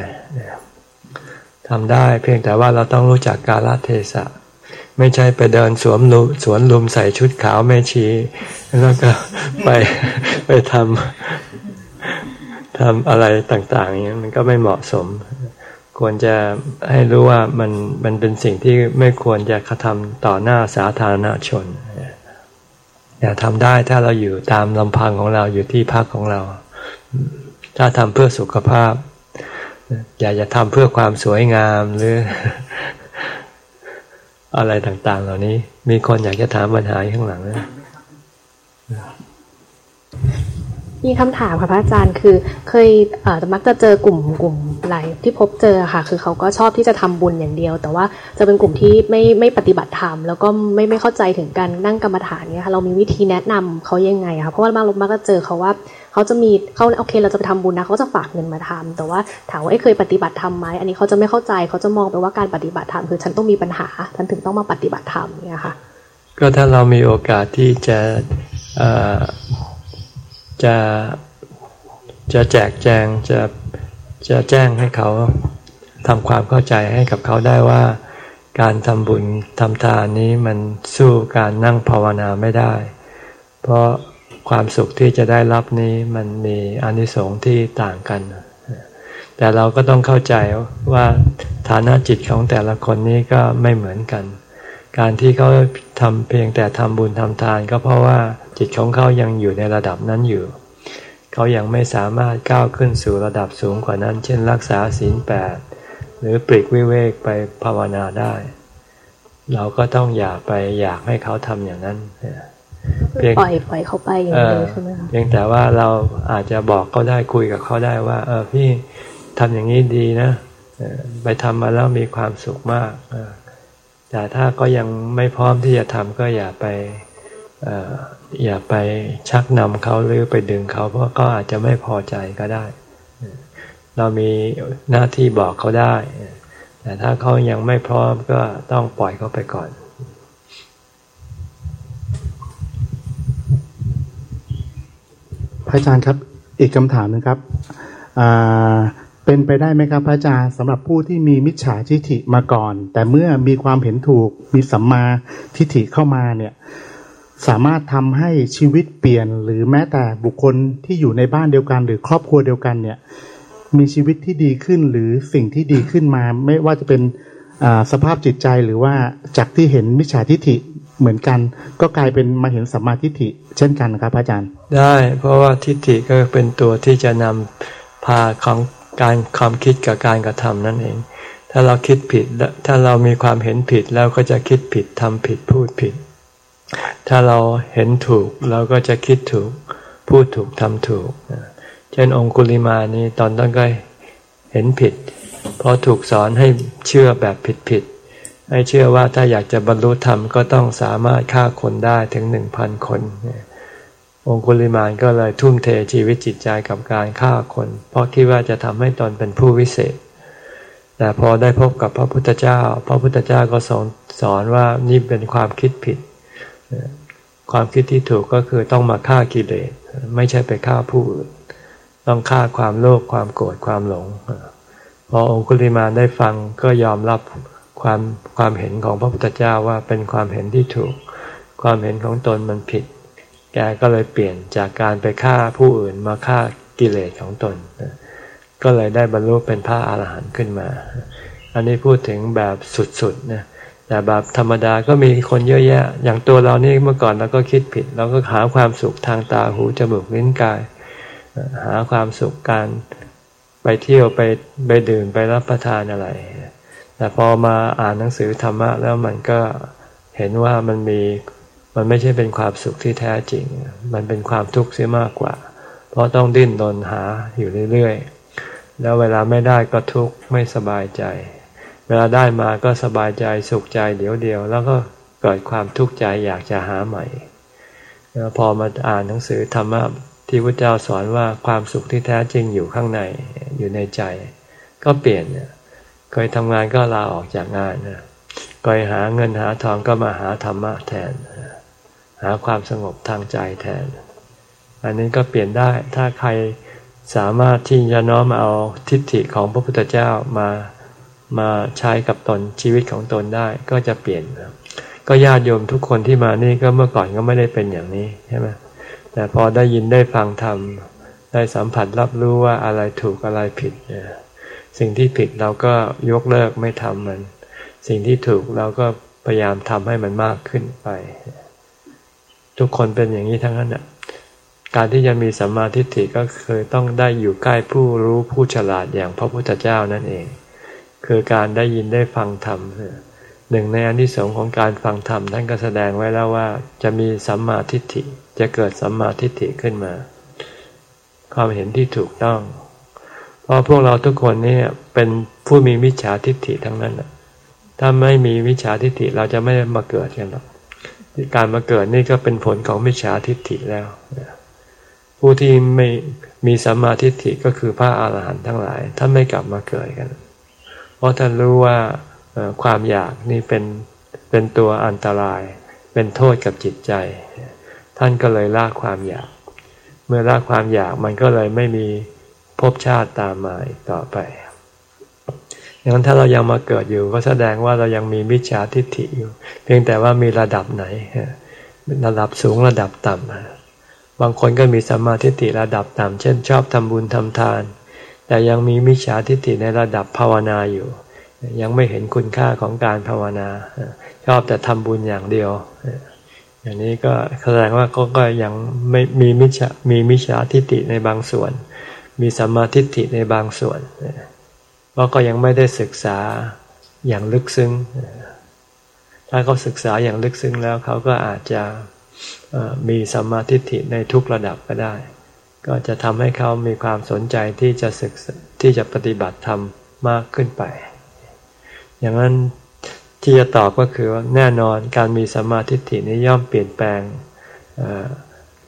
ทำได้เพียงแต่ว่าเราต้องรู้จักกาลเทศะ ไม่ใช่ไปเดินสวมลุสวนลุมใส่ชุดขาวแม่ชี แล้วก็ไปไปทำทำอะไรต่าง ๆ อย่างนี้มันก็ไม่เหมาะสม ควรจะให้รู้ว่ามันมันเป็นสิ่งที่ไม่ควรจะกระทำต่อหน้าสาธารณชนอย่าทำได้ถ้าเราอยู่ตามลำพังของเราอยู่ที่พักของเรา ถ้าทำเพื่อสุขภาพ อย่าจะทำเพื่อความสวยงามหรือ อะไรต่าง ๆ เหล่านี้ มีคนอยากจะถามปัญหาข้างหลังนะมีคำถามค่ะพระอาจารย์คือเคยเอ่อมักจะเจอกลุ่มกลุ่มหลายที่พบเจอค่ะ คือเขาก็ชอบที่จะทำบุญอย่างเดียว แต่ว่าจะเป็นกลุ่มที่ไม่ไม่ปฏิบัติธรรมแล้วก็ไม่ไม่เข้าใจถึงการนั่งกรรมฐานเนี่ยค่ะเรามีวิธีแนะนำเขายังไงคะเพราะว่าบางรมักจะเจอเขาว่า เขาจะมีเขาโอเค เราจะไปทำบุญนะเขาจะฝากเงินมาทำแต่ว่าถามว่าเคยปฏิบัติธรรมไหมอันนี้เขาจะไม่เข้าใจเขาจะมองไปว่าการปฏิบัติธรรมคือฉันต้องมีปัญหาฉันถึงต้องมาปฏิบัติธรรมเนี่ยค่ะ ก็ถ้าเรามีโอกาสที่จะจะจะแจกแจงจะจะแจ้งให้เขาทำความเข้าใจให้กับเขาได้ว่า การทำบุญทำทานนี้มันสู้การนั่งภาวนาไม่ได้ เพราะ ความสุขที่จะได้รับนี้มันมีอนิสงส์ที่ต่างกัน แต่เราก็ต้องเข้าใจว่าฐานะจิตของแต่ละคนนี้ก็ไม่เหมือนกัน การที่เขาทำเพียงแต่ทำบุญทำทาน ก็เพราะว่าจิตของเขายังอยู่ในระดับนั้นอยู่ เขายังไม่สามารถก้าวขึ้นสู่ระดับสูงกว่านั้น เช่น รักษาศีลแปดหรือปลีกวิเวกไปภาวนาได้ เราก็ต้องอย่าไปอยากให้เขาทำอย่างนั้น เพียงปล่อยปล่อยเขาไปอย่างเดียวใช่ไหมเพียงแต่ว่าเราอาจจะบอกเขาได้คุยกับเขาได้ว่า เออพี่ทำอย่างนี้ดีนะไปทำมาแล้วมีความสุขมากแต่ถ้าก็ยังไม่พร้อมที่จะทำก็อย่าไปอย่าไปชักนำเขาหรือไปดึงเขาเพราะก็อาจจะไม่พอใจก็ได้ เรามีหน้าที่บอกเขาได้แต่ถ้าเขายังไม่พร้อมก็ต้องปล่อยเขาไปก่อน ระอาจารย์ครับ อีกคำถามนึงครับเป็นไปได้ไหมครับพระอาจารย์สำหรับผู้ที่มีมิจฉาทิฏฐิมาก่อน แต่เมื่อมีความเห็นถูกมีสัมมาทิฏฐิเข้ามาเนี่ยสามารถทำให้ชีวิตเปลี่ยน หรือแม้แต่บุคคลที่อยู่ในบ้านเดียวกัน หรือครอบครัวเดียวกันเนี่ยมีชีวิตที่ดีขึ้นหรือสิ่งที่ดีขึ้นมา ไม่ว่าจะเป็น สภาพจิตใจหรือว่าจากที่เห็นมิจฉาทิฏฐิเหมือนกัน ก็กลายเป็นมาเห็นสัมมาทิฏฐิเช่นกันครับอาจารย์ ได้ เพราะว่าทิฏฐิก็เป็นตัวที่จะนำพาของการความคิดกับการกระทำนั่นเอง ถ้าเราคิดผิดถ้าเรามีความเห็นผิดแล้วก็จะคิดผิดทำผิดพูดผิด ถ้าเราเห็นถูกเราก็จะคิดถูกพูดถูกทำถูก เช่นองคุลิมานี้ตอนต้นก็เห็นผิด เพราะถูกสอนให้เชื่อแบบผิดผิดให้เชื่อว่าถ้าอยากจะบรรลุธรรมก็ต้องสามารถฆ่าคนได้ถึงหนึ่งพันคน องคุลิมานก็เลยทุ่มเทชีวิตจิตใจกับการฆ่าคน เพราะคิดว่าจะทำให้ตนเป็นผู้วิเศษ แต่พอได้พบกับพระพุทธเจ้า พระพุทธเจ้าก็สอนสอนว่านี่เป็นความคิดผิด ความคิดที่ถูกก็คือต้องมาฆ่ากิเลสไม่ใช่ไปฆ่าผู้อื่นต้องฆ่าความโลภความโกรธความหลง พอองคุลิมาได้ฟังก็ยอมรับความความเห็นของพระพุทธเจ้าว่าเป็นความเห็นที่ถูก ความเห็นของตนมันผิด แกก็เลยเปลี่ยนจากการไปฆ่าผู้อื่นมาฆ่ากิเลสของตน ก็เลยได้บรรลุเป็นพระอาหารหันต์ขึ้นมา อันนี้พูดถึงแบบสุดๆนะแต่แบบธรรมดาก็มีคนเยอะแยะ อย่างตัวเรานี่เมื่อก่อนเราก็คิดผิด เราก็หาความสุขทางตาหูจมูกลิ้นกาย หาความสุขการ ไปเที่ยวไปไปดื่มไปรับประทานอะไร แต่พอมาอ่านหนังสือธรรมะแล้วมันก็เห็นว่ามันมีมันไม่ใช่เป็นความสุขที่แท้จริง มันเป็นความทุกข์เสียมากกว่า เพราะต้องดิ้นรนหาอยู่เรื่อยๆ แล้วเวลาไม่ได้ก็ทุกข์ไม่สบายใจ เวลาได้มาก็สบายใจสุขใจเดี๋ยวเดียว แล้วก็เกิดความทุกข์ใจอยากจะหาใหม่แล้วพอมาอ่านหนังสือธรรมะ ที่พระเจ้าสอนว่าความสุขที่แท้จริงอยู่ข้างในอยู่ในใจ ก็เปลี่ยนเนี่ยเคยทำงานก็ลาออกจากงานนะเคยหาเงินหาทองก็มาหาธรรมะแทน หาความสงบทางใจแทน อันนี้ก็เปลี่ยนได้ถ้าใครสามารถที่จะน้อมเอาทิฏฐิของพระพุทธเจ้ามามาใช้กับตนชีวิตของตนได้ก็จะเปลี่ยน ก็ญาติโยมทุกคนที่มานี่ก็เมื่อก่อนก็ไม่ได้เป็นอย่างนี้ใช่ไหม แต่พอได้ยินได้ฟังธรรม ได้สัมผัสรับรู้ว่าอะไรถูกอะไรผิดเนี่ยสิ่งที่ผิดเราก็ยกเลิกไม่ทำมัน สิ่งที่ถูกเราก็พยายามทำให้มันมากขึ้นไป ทุกคนเป็นอย่างนี้ทั้งนั้นอะการที่จะมีสัมมาทิฏฐิก็คือต้องได้อยู่ใกล้ผู้รู้ผู้ฉลาดอย่างพระพุทธเจ้านั่นเอง คือการได้ยินได้ฟังธรรมหนึ่งในอันที่สองของการฟังธรรมท่านก็แสดงไว้แล้วว่าจะมีสัมมาทิฏฐิ จะเกิดสัมมาทิฏฐิขึ้นมา ความเห็นที่ถูกต้อง เพราะพวกเราทุกคนนี่เป็นผู้มีมิจฉาทิฏฐิทั้งนั้นถ้าไม่มีมิจฉาทิฏฐิเราจะไม่มาเกิดกันหรอกการมาเกิดนี่ก็เป็นผลของมิจฉาทิฏฐิแล้ว ผู้ที่ไม่มีสัมมาทิฏฐิก็คือพระอาหารหันต์ทั้งหลายท่านไม่กลับมาเกิดกัน เพราะท่านรู้ว่าความอยากนี่เป็นเป็นตัวอันตราย เป็นโทษกับจิตใจ ท่านก็เลยละความอยาก เมื่อละความอยากมันก็เลยไม่มีภพชาติตามมาอีกต่อไปดังนั้นถ้าเรายังมาเกิดอยู่ก็แสดงว่าเรายังมีมิจฉาทิฏฐิอยู่ เพียงแต่ว่ามีระดับไหนระดับสูงระดับต่ำบางคนก็มีสัมมาทิฏฐิระดับต่ำเช่น ชอบทำบุญทำทาน แต่ยังมีมิจฉาทิฏฐิในระดับภาวนาอยู่ ยังไม่เห็นคุณค่าของการภาวนา ชอบแต่ทำบุญอย่างเดียว อย่างนี้ก็แสดงว่าเขาก็ยังไม่มีมิจฉามีมิจฉาทิฏฐิในบางส่วน มีสัมมาทิฏฐิในบางส่วนเพราะก็ยังไม่ได้ศึกษาอย่างลึกซึ้ง ถ้าเขาศึกษาอย่างลึกซึ้งแล้วเขาก็อาจจะมีสัมมาทิฏฐิในทุกระดับก็ได้ ก็จะทำให้เขามีความสนใจที่จะศึกที่จะปฏิบัติธรรมมากขึ้นไป อย่างนั้น ที่จะตอบก็คือว่าแน่นอนการมีสมาธิฐินี้ย่อมเปลี่ยนแปลง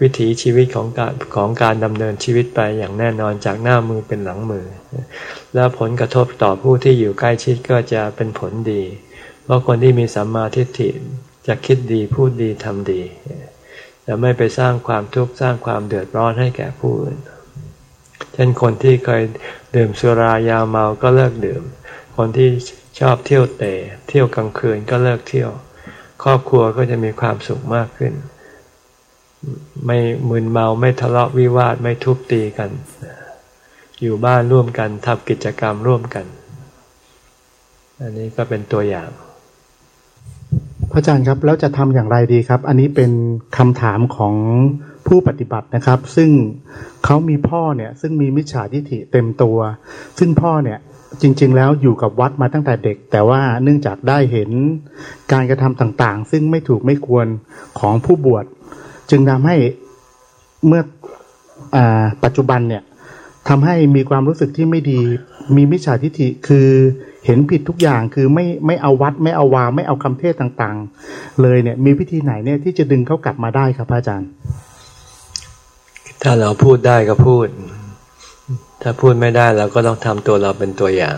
วิถีชีวิตของการของการดำเนินชีวิตไปอย่างแน่นอนจากหน้ามือเป็นหลังมือ แล้วผลกระทบต่อผู้ที่อยู่ใกล้ชิดก็จะเป็นผลดี เพราะคนที่มีสัมมาทิฏฐิจะคิดดีพูดดีทำดีจะไม่ไปสร้างความทุกข์สร้างความเดือดร้อนให้แก่ผู้อื่นเช่นคนที่เคยดื่มสุรายาเมาก็เลิกดื่ม คนที่ ชอบเที่ยวเตะเที่ยวกลางคืนก็เลิกเที่ยว ครอบครัวก็จะมีความสุขมากขึ้น ไม่มึนเมาไม่ทะเลาะวิวาทไม่ทุบตีกัน อยู่บ้านร่วมกันทำกิจกรรมร่วมกัน อันนี้ก็เป็นตัวอย่างพระอาจารย์ครับแล้วจะทำอย่างไรดีครับ อันนี้เป็นคำถามของผู้ปฏิบัตินะครับ ซึ่งเขามีพ่อเนี่ยซึ่งมีมิจฉาทิฏฐิเต็มตัว ซึ่งพ่อเนี่ย จริง ๆ แล้วอยู่กับวัดมาตั้งแต่เด็ก แต่ว่าเนื่องจากได้เห็นการกระทำต่างๆ ซึ่งไม่ถูกไม่ควรของผู้บวช จึงทำให้เมื่ออปัจจุบันเนี่ยทำให้มีความรู้สึกที่ไม่ดี มีมิจฉาทิฏฐิคือเห็นผิดทุกอย่างคือไม่ไม่เอาวัดไม่เอาวาไม่เอาคำเทศต่างๆ เลยเนี่ยมีวิธีไหนเนี่ยที่จะดึงเขากลับมาได้ครับอาจารย์ ถ้าเราพูดได้ก็พูด ถ้าพูดไม่ได้เราก็ต้องทำตัวเราเป็นตัวอย่าง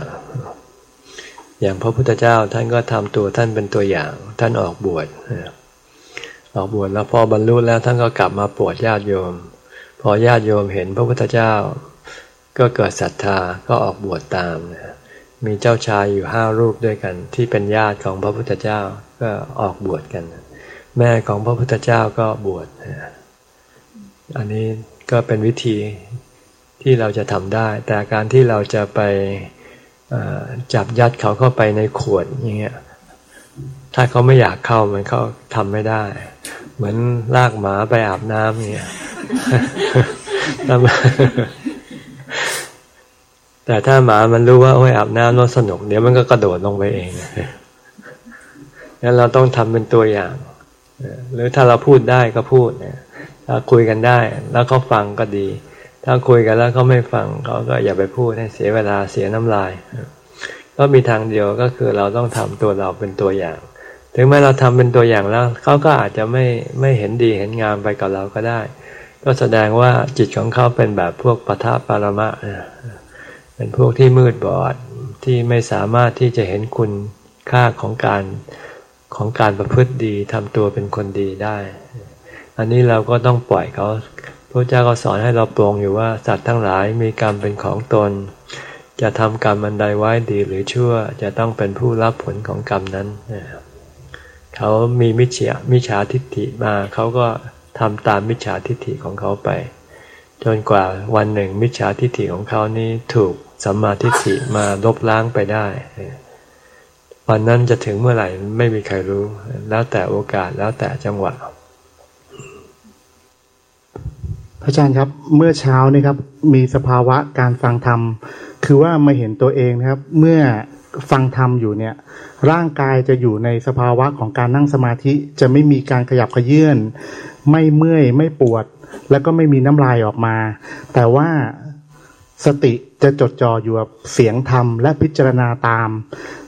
อย่างพระพุทธเจ้าท่านก็ทำตัวท่านเป็นตัวอย่าง ท่านออกบวชออกบวชแล้วพอบรรลุแล้วท่านก็กลับมาปวดญาติโยม พอญาติโยมเห็นพระพุทธเจ้า ก็เกิดศรัทธาก็ออกบวชตามมีเจ้าชายอยู่ห้ารูปด้วยกัน ที่เป็นญาติของพระพุทธเจ้าก็ออกบวชกัน แม่ของพระพุทธเจ้าก็บวชอันนี้ก็เป็นวิธี ที่เราจะทำได้ แต่การที่เราจะไปจับยัดเขาเข้าไปในขวดอย่างเงี้ยถ้าเขาไม่อยากเข้ามันเขาทำไม่ได้ เหมือนลากหมาไปอาบน้ำเงี้ยแต่ถ้าหมามันรู้ว่าโอ้ยอาบน้ำแล้วสนุกเดี๋ยวมันก็กระโดดลงไปเองงั้นเราต้องทำเป็นตัวอย่างหรือถ้าเราพูดได้ก็พูดถ้าคุยกันได้ แล้วเขาฟังก็ดี ถ้าคุยกันแล้วเขาไม่ฟังเขาก็อย่าไปพูดให้เสียเวลาเสียน้ำลาย ก็มีทางเดียวก็คือเราต้องทำตัวเราเป็นตัวอย่าง ถึงแม้เราทำเป็นตัวอย่างแล้วเขาก็อาจจะไม่ไม่เห็นดีเห็นงามไปกับเราก็ได้ ก็แสดงว่าจิตของเขาเป็นแบบพวกปทะปารมะเป็นพวกที่มืดบอดที่ไม่สามารถที่จะเห็นคุณค่าของการของการประพฤติดีทำตัวเป็นคนดีได้ อันนี้เราก็ต้องปล่อยเขา พระเจ้าก็สอนให้เราปรงอยู่ว่าสัตว์ทั้งหลายมีกรรมเป็นของตน จะทำกรรมอันใดไว้ดีหรือชั่วจะต้องเป็นผู้รับผลของกรรมนั้นเขามีมิจฉามิจฉาทิฏฐิมาเขาก็ทำตามมิจฉาทิฏฐิของเขาไป จนกว่าวันหนึ่งมิจฉาทิฏฐิของเขานี้ถูกสัมมาทิฏฐิมาลบล้างไปได้วันนั้นจะถึงเมื่อไหร่ไม่มีใครรู้ แล้วแต่โอกาสแล้วแต่จังหวะพระ อาจารย์ครับ เมื่อเช้านี่ครับ มีสภาวะการฟังธรรม คือว่ามาเห็นตัวเองนะครับ เมื่อฟังธรรมอยู่เนี่ย ร่างกายจะอยู่ในสภาวะของการนั่งสมาธิจะไม่มีการขยับขยื่นไม่เมื่อยไม่ปวด แล้วก็ไม่มีน้ำลายออกมา แต่ว่าสติจะจดจ่ออยู่กับเสียงธรรมและพิจารณาตาม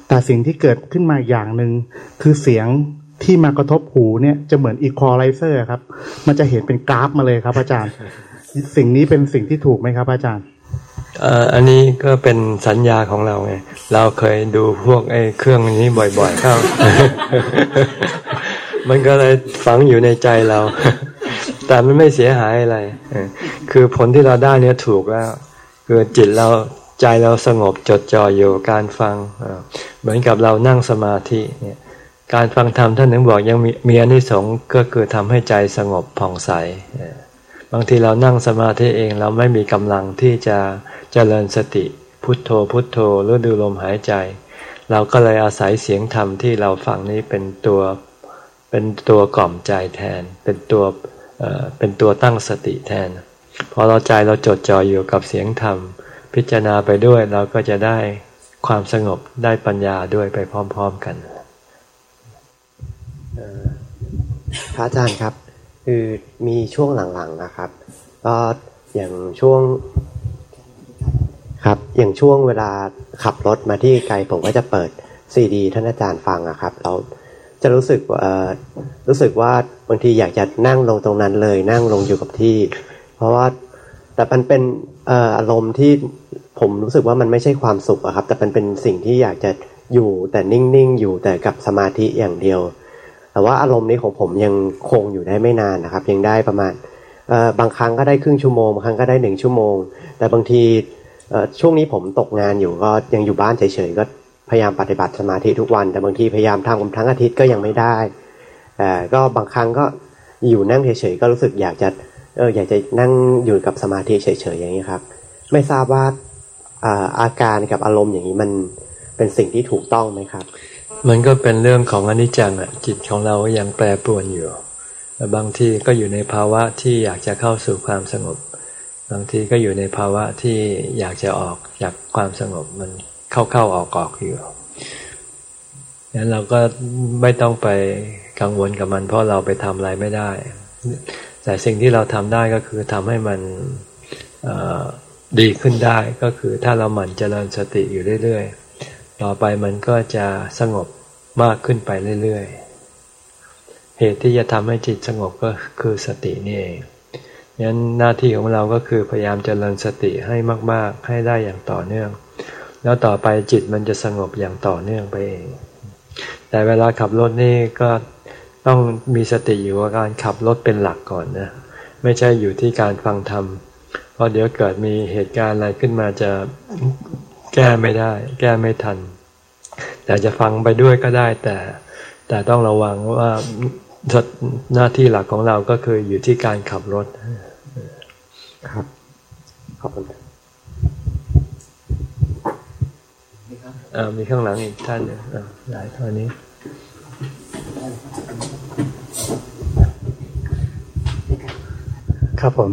แต่สิ่งที่เกิดขึ้นมาอย่างหนึ่งคือเสียง ที่มากระทบหูเนี่ยจะเหมือนอีควอไลเซอร์ครับ มันจะเห็นเป็นกราฟมาเลยครับ อาจารย์ สิ่งนี้เป็นสิ่งที่ถูกไหมครับอาจารย์อันนี้ก็เป็นสัญญาของเราไง เราเคยดูพวกไอ้เครื่องนี้บ่อยๆเข้า มันก็เลยฝังอยู่ในใจเรา แต่มันไม่เสียหายอะไร คือผลที่เราได้เนี้ยถูกแล้ว คือจิตเราใจเราสงบจดจ่ออยู่การฟัง เหมือนกับเรานั่งสมาธิเนี่ย การฟังธรรมท่านถึงบอกยังมีมีอนิสงส์ก็คือทำให้ใจสงบผ่องใส บางทีเรานั่งสมาธิเองเราไม่มีกำลังที่จะเจริญสติพุทโธพุทโธหรือดูลมหายใจ เราก็เลยอาศัยเสียงธรรมที่เราฟังนี้เป็นตัวเป็นตัวกล่อมใจแทน เป็นตัวเป็นตัวตั้งสติแทน พอเราใจเราจดจ่ออยู่กับเสียงธรรม พิจารณาไปด้วยเราก็จะได้ความสงบได้ปัญญาด้วยไปพร้อม ๆ กัน พระอาจารย์ครับ คือมีช่วงหลังๆนะครับก็อย่างช่วงครับ อย่างช่วงเวลาขับรถมาที่ไกลผมก็จะเปิดซีดีท่านอาจารย์ฟังอะครับแล้วจะรู้สึกรู้สึกว่าบางทีอยากจะนั่งลงตรงนั้นเลย นั่งลงอยู่กับที่ เพราะว่าแต่มันเป็นอารมณ์ที่ผมรู้สึกว่ามันไม่ใช่ความสุขอะครับ แต่มันเป็นสิ่งที่อยากจะอยู่แต่นิ่งๆ อยู่แต่กับสมาธิอย่างเดียว แต่ว่าอารมณ์นี้ของผมยังคงอยู่ได้ไม่นานนะครับ ยังได้ประมาณบางครั้งก็ได้ครึ่งชั่วโมงบางครั้งก็ได้หนึ่งชั่วโมง แต่บางทีช่วงนี้ผมตกงานอยู่ก็ยังอยู่บ้านเฉยๆก็พยายามปฏิบัติสมาธิทุกวัน แต่บางทีพยายามทำทั้งอาทิตย์ก็ยังไม่ได้ก็บางครั้งก็อยู่นั่งเฉยๆก็รู้สึกอยากจะเอออยากจะนั่งอยู่กับสมาธิเฉยๆอย่างนี้ครับ ไม่ทราบว่าอาการกับอารมณ์อย่างนี้มันเป็นสิ่งที่ถูกต้องไหมครับ มันก็เป็นเรื่องของอนิจจังอะ จิตของเรายังแปรปรวนอยู่บางทีก็อยู่ในภาวะที่อยากจะเข้าสู่ความสงบ บางทีก็อยู่ในภาวะที่อยากจะออกจากความสงบมันเข้าๆออกๆอยู่งั้นเราก็ไม่ต้องไปกังวลกับมัน เพราะเราไปทำอะไรไม่ได้ แต่สิ่งที่เราทำได้ก็คือทำให้มันดีขึ้นได้ก็คือถ้าเราหมั่นเจริญสติอยู่เรื่อยๆ ต่อไปมันก็จะสงบมากขึ้นไปเรื่อยๆ เหตุที่จะทำให้จิตสงบก็คือสตินี่เองงั้นหน้าที่ของเราก็คือพยายามเจริญสติให้มาก ๆ ให้ได้อย่างต่อเนื่อง แล้วต่อไปจิตมันจะสงบอย่างต่อเนื่องไปเอง แต่เวลาขับรถนี่ก็ต้องมีสติอยู่กับการขับรถเป็นหลักก่อนนะไม่ใช่อยู่ที่การฟังธรรมเพราะเดี๋ยวเกิดมีเหตุการณ์อะไรขึ้นมาจะ แก้ไม่ได้ แก้ไม่ทัน แต่จะฟังไปด้วยก็ได้ แต่แต่ต้องระวังว่าหน้าที่หลักของเราก็คืออยู่ที่การขับรถครับขอบคุณมีข้างหลังอีกท่านหนึ่งหลายท่านี้ครับผม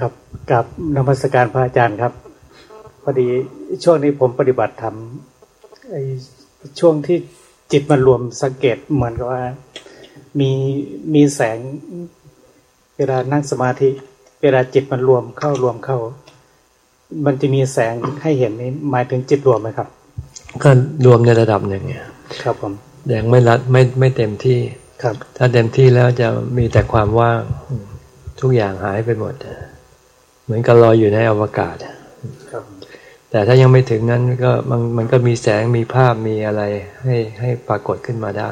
ครับกับนมัสการพระอาจารย์ครับ พอดี ช่วงนี้ผมปฏิบัติธรรมช่วงที่จิตมันรวมสังเกตเหมือนกับว่า มีมีแสง เวลานั่งสมาธิ เวลาจิตมันรวมเข้ารวมเข้า มันจะมีแสงให้เห็นนี้หมายถึงจิตรวมไหมครับ ก็รวมในระดับหนึ่งเนี่ยครับผมแดงไม่รัดไม่ไม่เต็มที่ครับ ถ้าเต็มที่แล้วจะมีแต่ความว่างทุกอย่างหายไปหมด เหมือนกับลอยอยู่ในอวกาศครับ แต่ถ้ายังไม่ถึงนั้นก็มันมันก็มีแสงมีภาพมีอะไรให้ให้ปรากฏขึ้นมาได้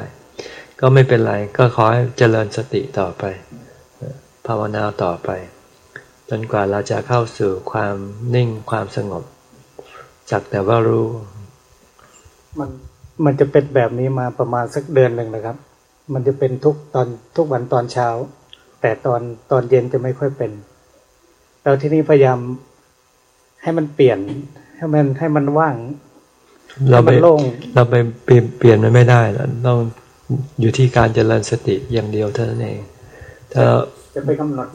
ก็ไม่เป็นไรก็ขอให้เจริญสติต่อไป ภาวนาต่อไป จนกว่าเราจะเข้าสู่ความนิ่งความสงบจักแต่ว่ารู้ มันมันจะเป็นแบบนี้มาประมาณสักเดือนหนึ่งนะครับ มันจะเป็นทุกตอนทุกวันตอนเช้า แต่ตอนตอนเย็นจะไม่ค่อยเป็น แล้วที่นี้พยายามให้มันเปลี่ยน ให้มันให้มันว่าง เราไปให้มันโล่งเราไปเปลี่ยนเปลี่ยนมันไม่ได้แล้วต้องอยู่ที่การเจริญสติอย่างเดียวเท่านั้นเองถ้าจะไปกำหนด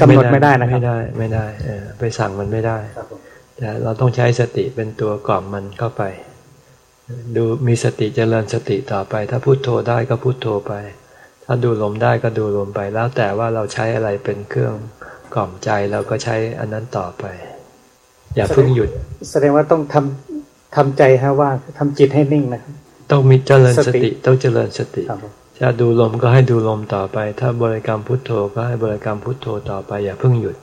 กำหนดไม่ได้นะครับไม่ได้ไม่ได้เออไปสั่งมันไม่ได้ครับผมแต่เราต้องใช้สติเป็นตัวกล่อมมันเข้าไป ดูมีสติเจริญสติต่อไป ถ้าพุโทโธได้ก็พุโทโธไป ถ้าดูลมได้ก็ดูลมไปแล้วแต่ว่าเราใช้อะไรเป็นเครื่องกล่อมใจเราก็ใช้อันนั้นต่อไป อย่าเพิ่งหยุด แสดงว่าต้องทำทำใจให้ว่างทำจิตให้นิ่งนะครับ ต้องมีเจริญสสติติต้องเจริญสติครับผมถ้าดูลมก็ให้ดูลมต่อไป ถ้าบริกรรมพุทโธก็ให้บริกรรมพุทโธต่อไป อย่าเพิ่งหยุด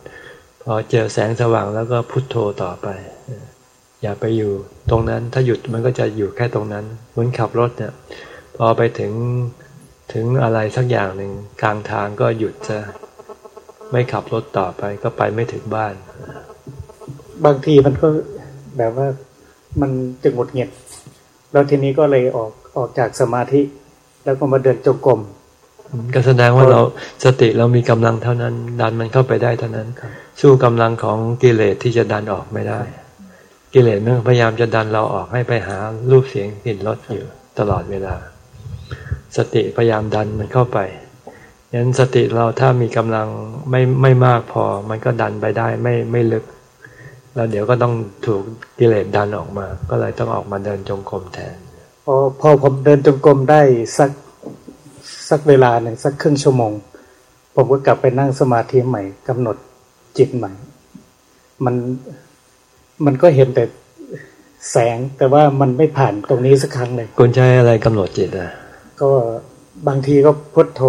พอเจอแสงสว่างแล้วก็พุทโธต่อไป อย่าไปอยู่ตรงนั้นถ้าหยุดมันก็จะอยู่แค่ตรงนั้นเหมือนขับรถเนี่ย พอไปถึงถึงอะไรสักอย่างหนึ่งกลางทางก็หยุดจะไม่ขับรถต่อไปก็ไปไม่ถึงบ้าน บางทีมันก็แบบว่ามันจะหงุดหงิดแล้วทีนี้ก็เลยออกออกจากสมาธิ แล้วก็มาเดินจงกรมก็แสดงว่าเราสติเรามีกำลังเท่านั้น ดันมันเข้าไปได้เท่านั้นครับสู้กำลังของกิเลสที่จะดันออกไม่ได้ กิเลสมันพยายามจะดันเราออกให้ไปหารูปเสียงกลิ่นรสอยู่ตลอดเวลา สติพยายามดันมันเข้าไปยันสติเราถ้ามีกำลังไม่ไม่มากพอ มันก็ดันไปได้ไม่ไม่ลึก แล้วเดี๋ยวก็ต้องถูกกิเลสดันออกมา ก็เลยต้องออกมาเดินจงกรมแทนพอพอผมเดินจงกรมได้สักสักเวลาหนึ่งสักครึ่งชั่วโมง ผมก็กลับไปนั่งสมาธิใหม่กำหนดจิตใหม่ มันมันก็เห็นแต่แสงแต่ว่ามันไม่ผ่านตรงนี้สักครั้งเลยคุณใช้อะไรกำหนดจิตอะ ก็บางทีก็พุทโธ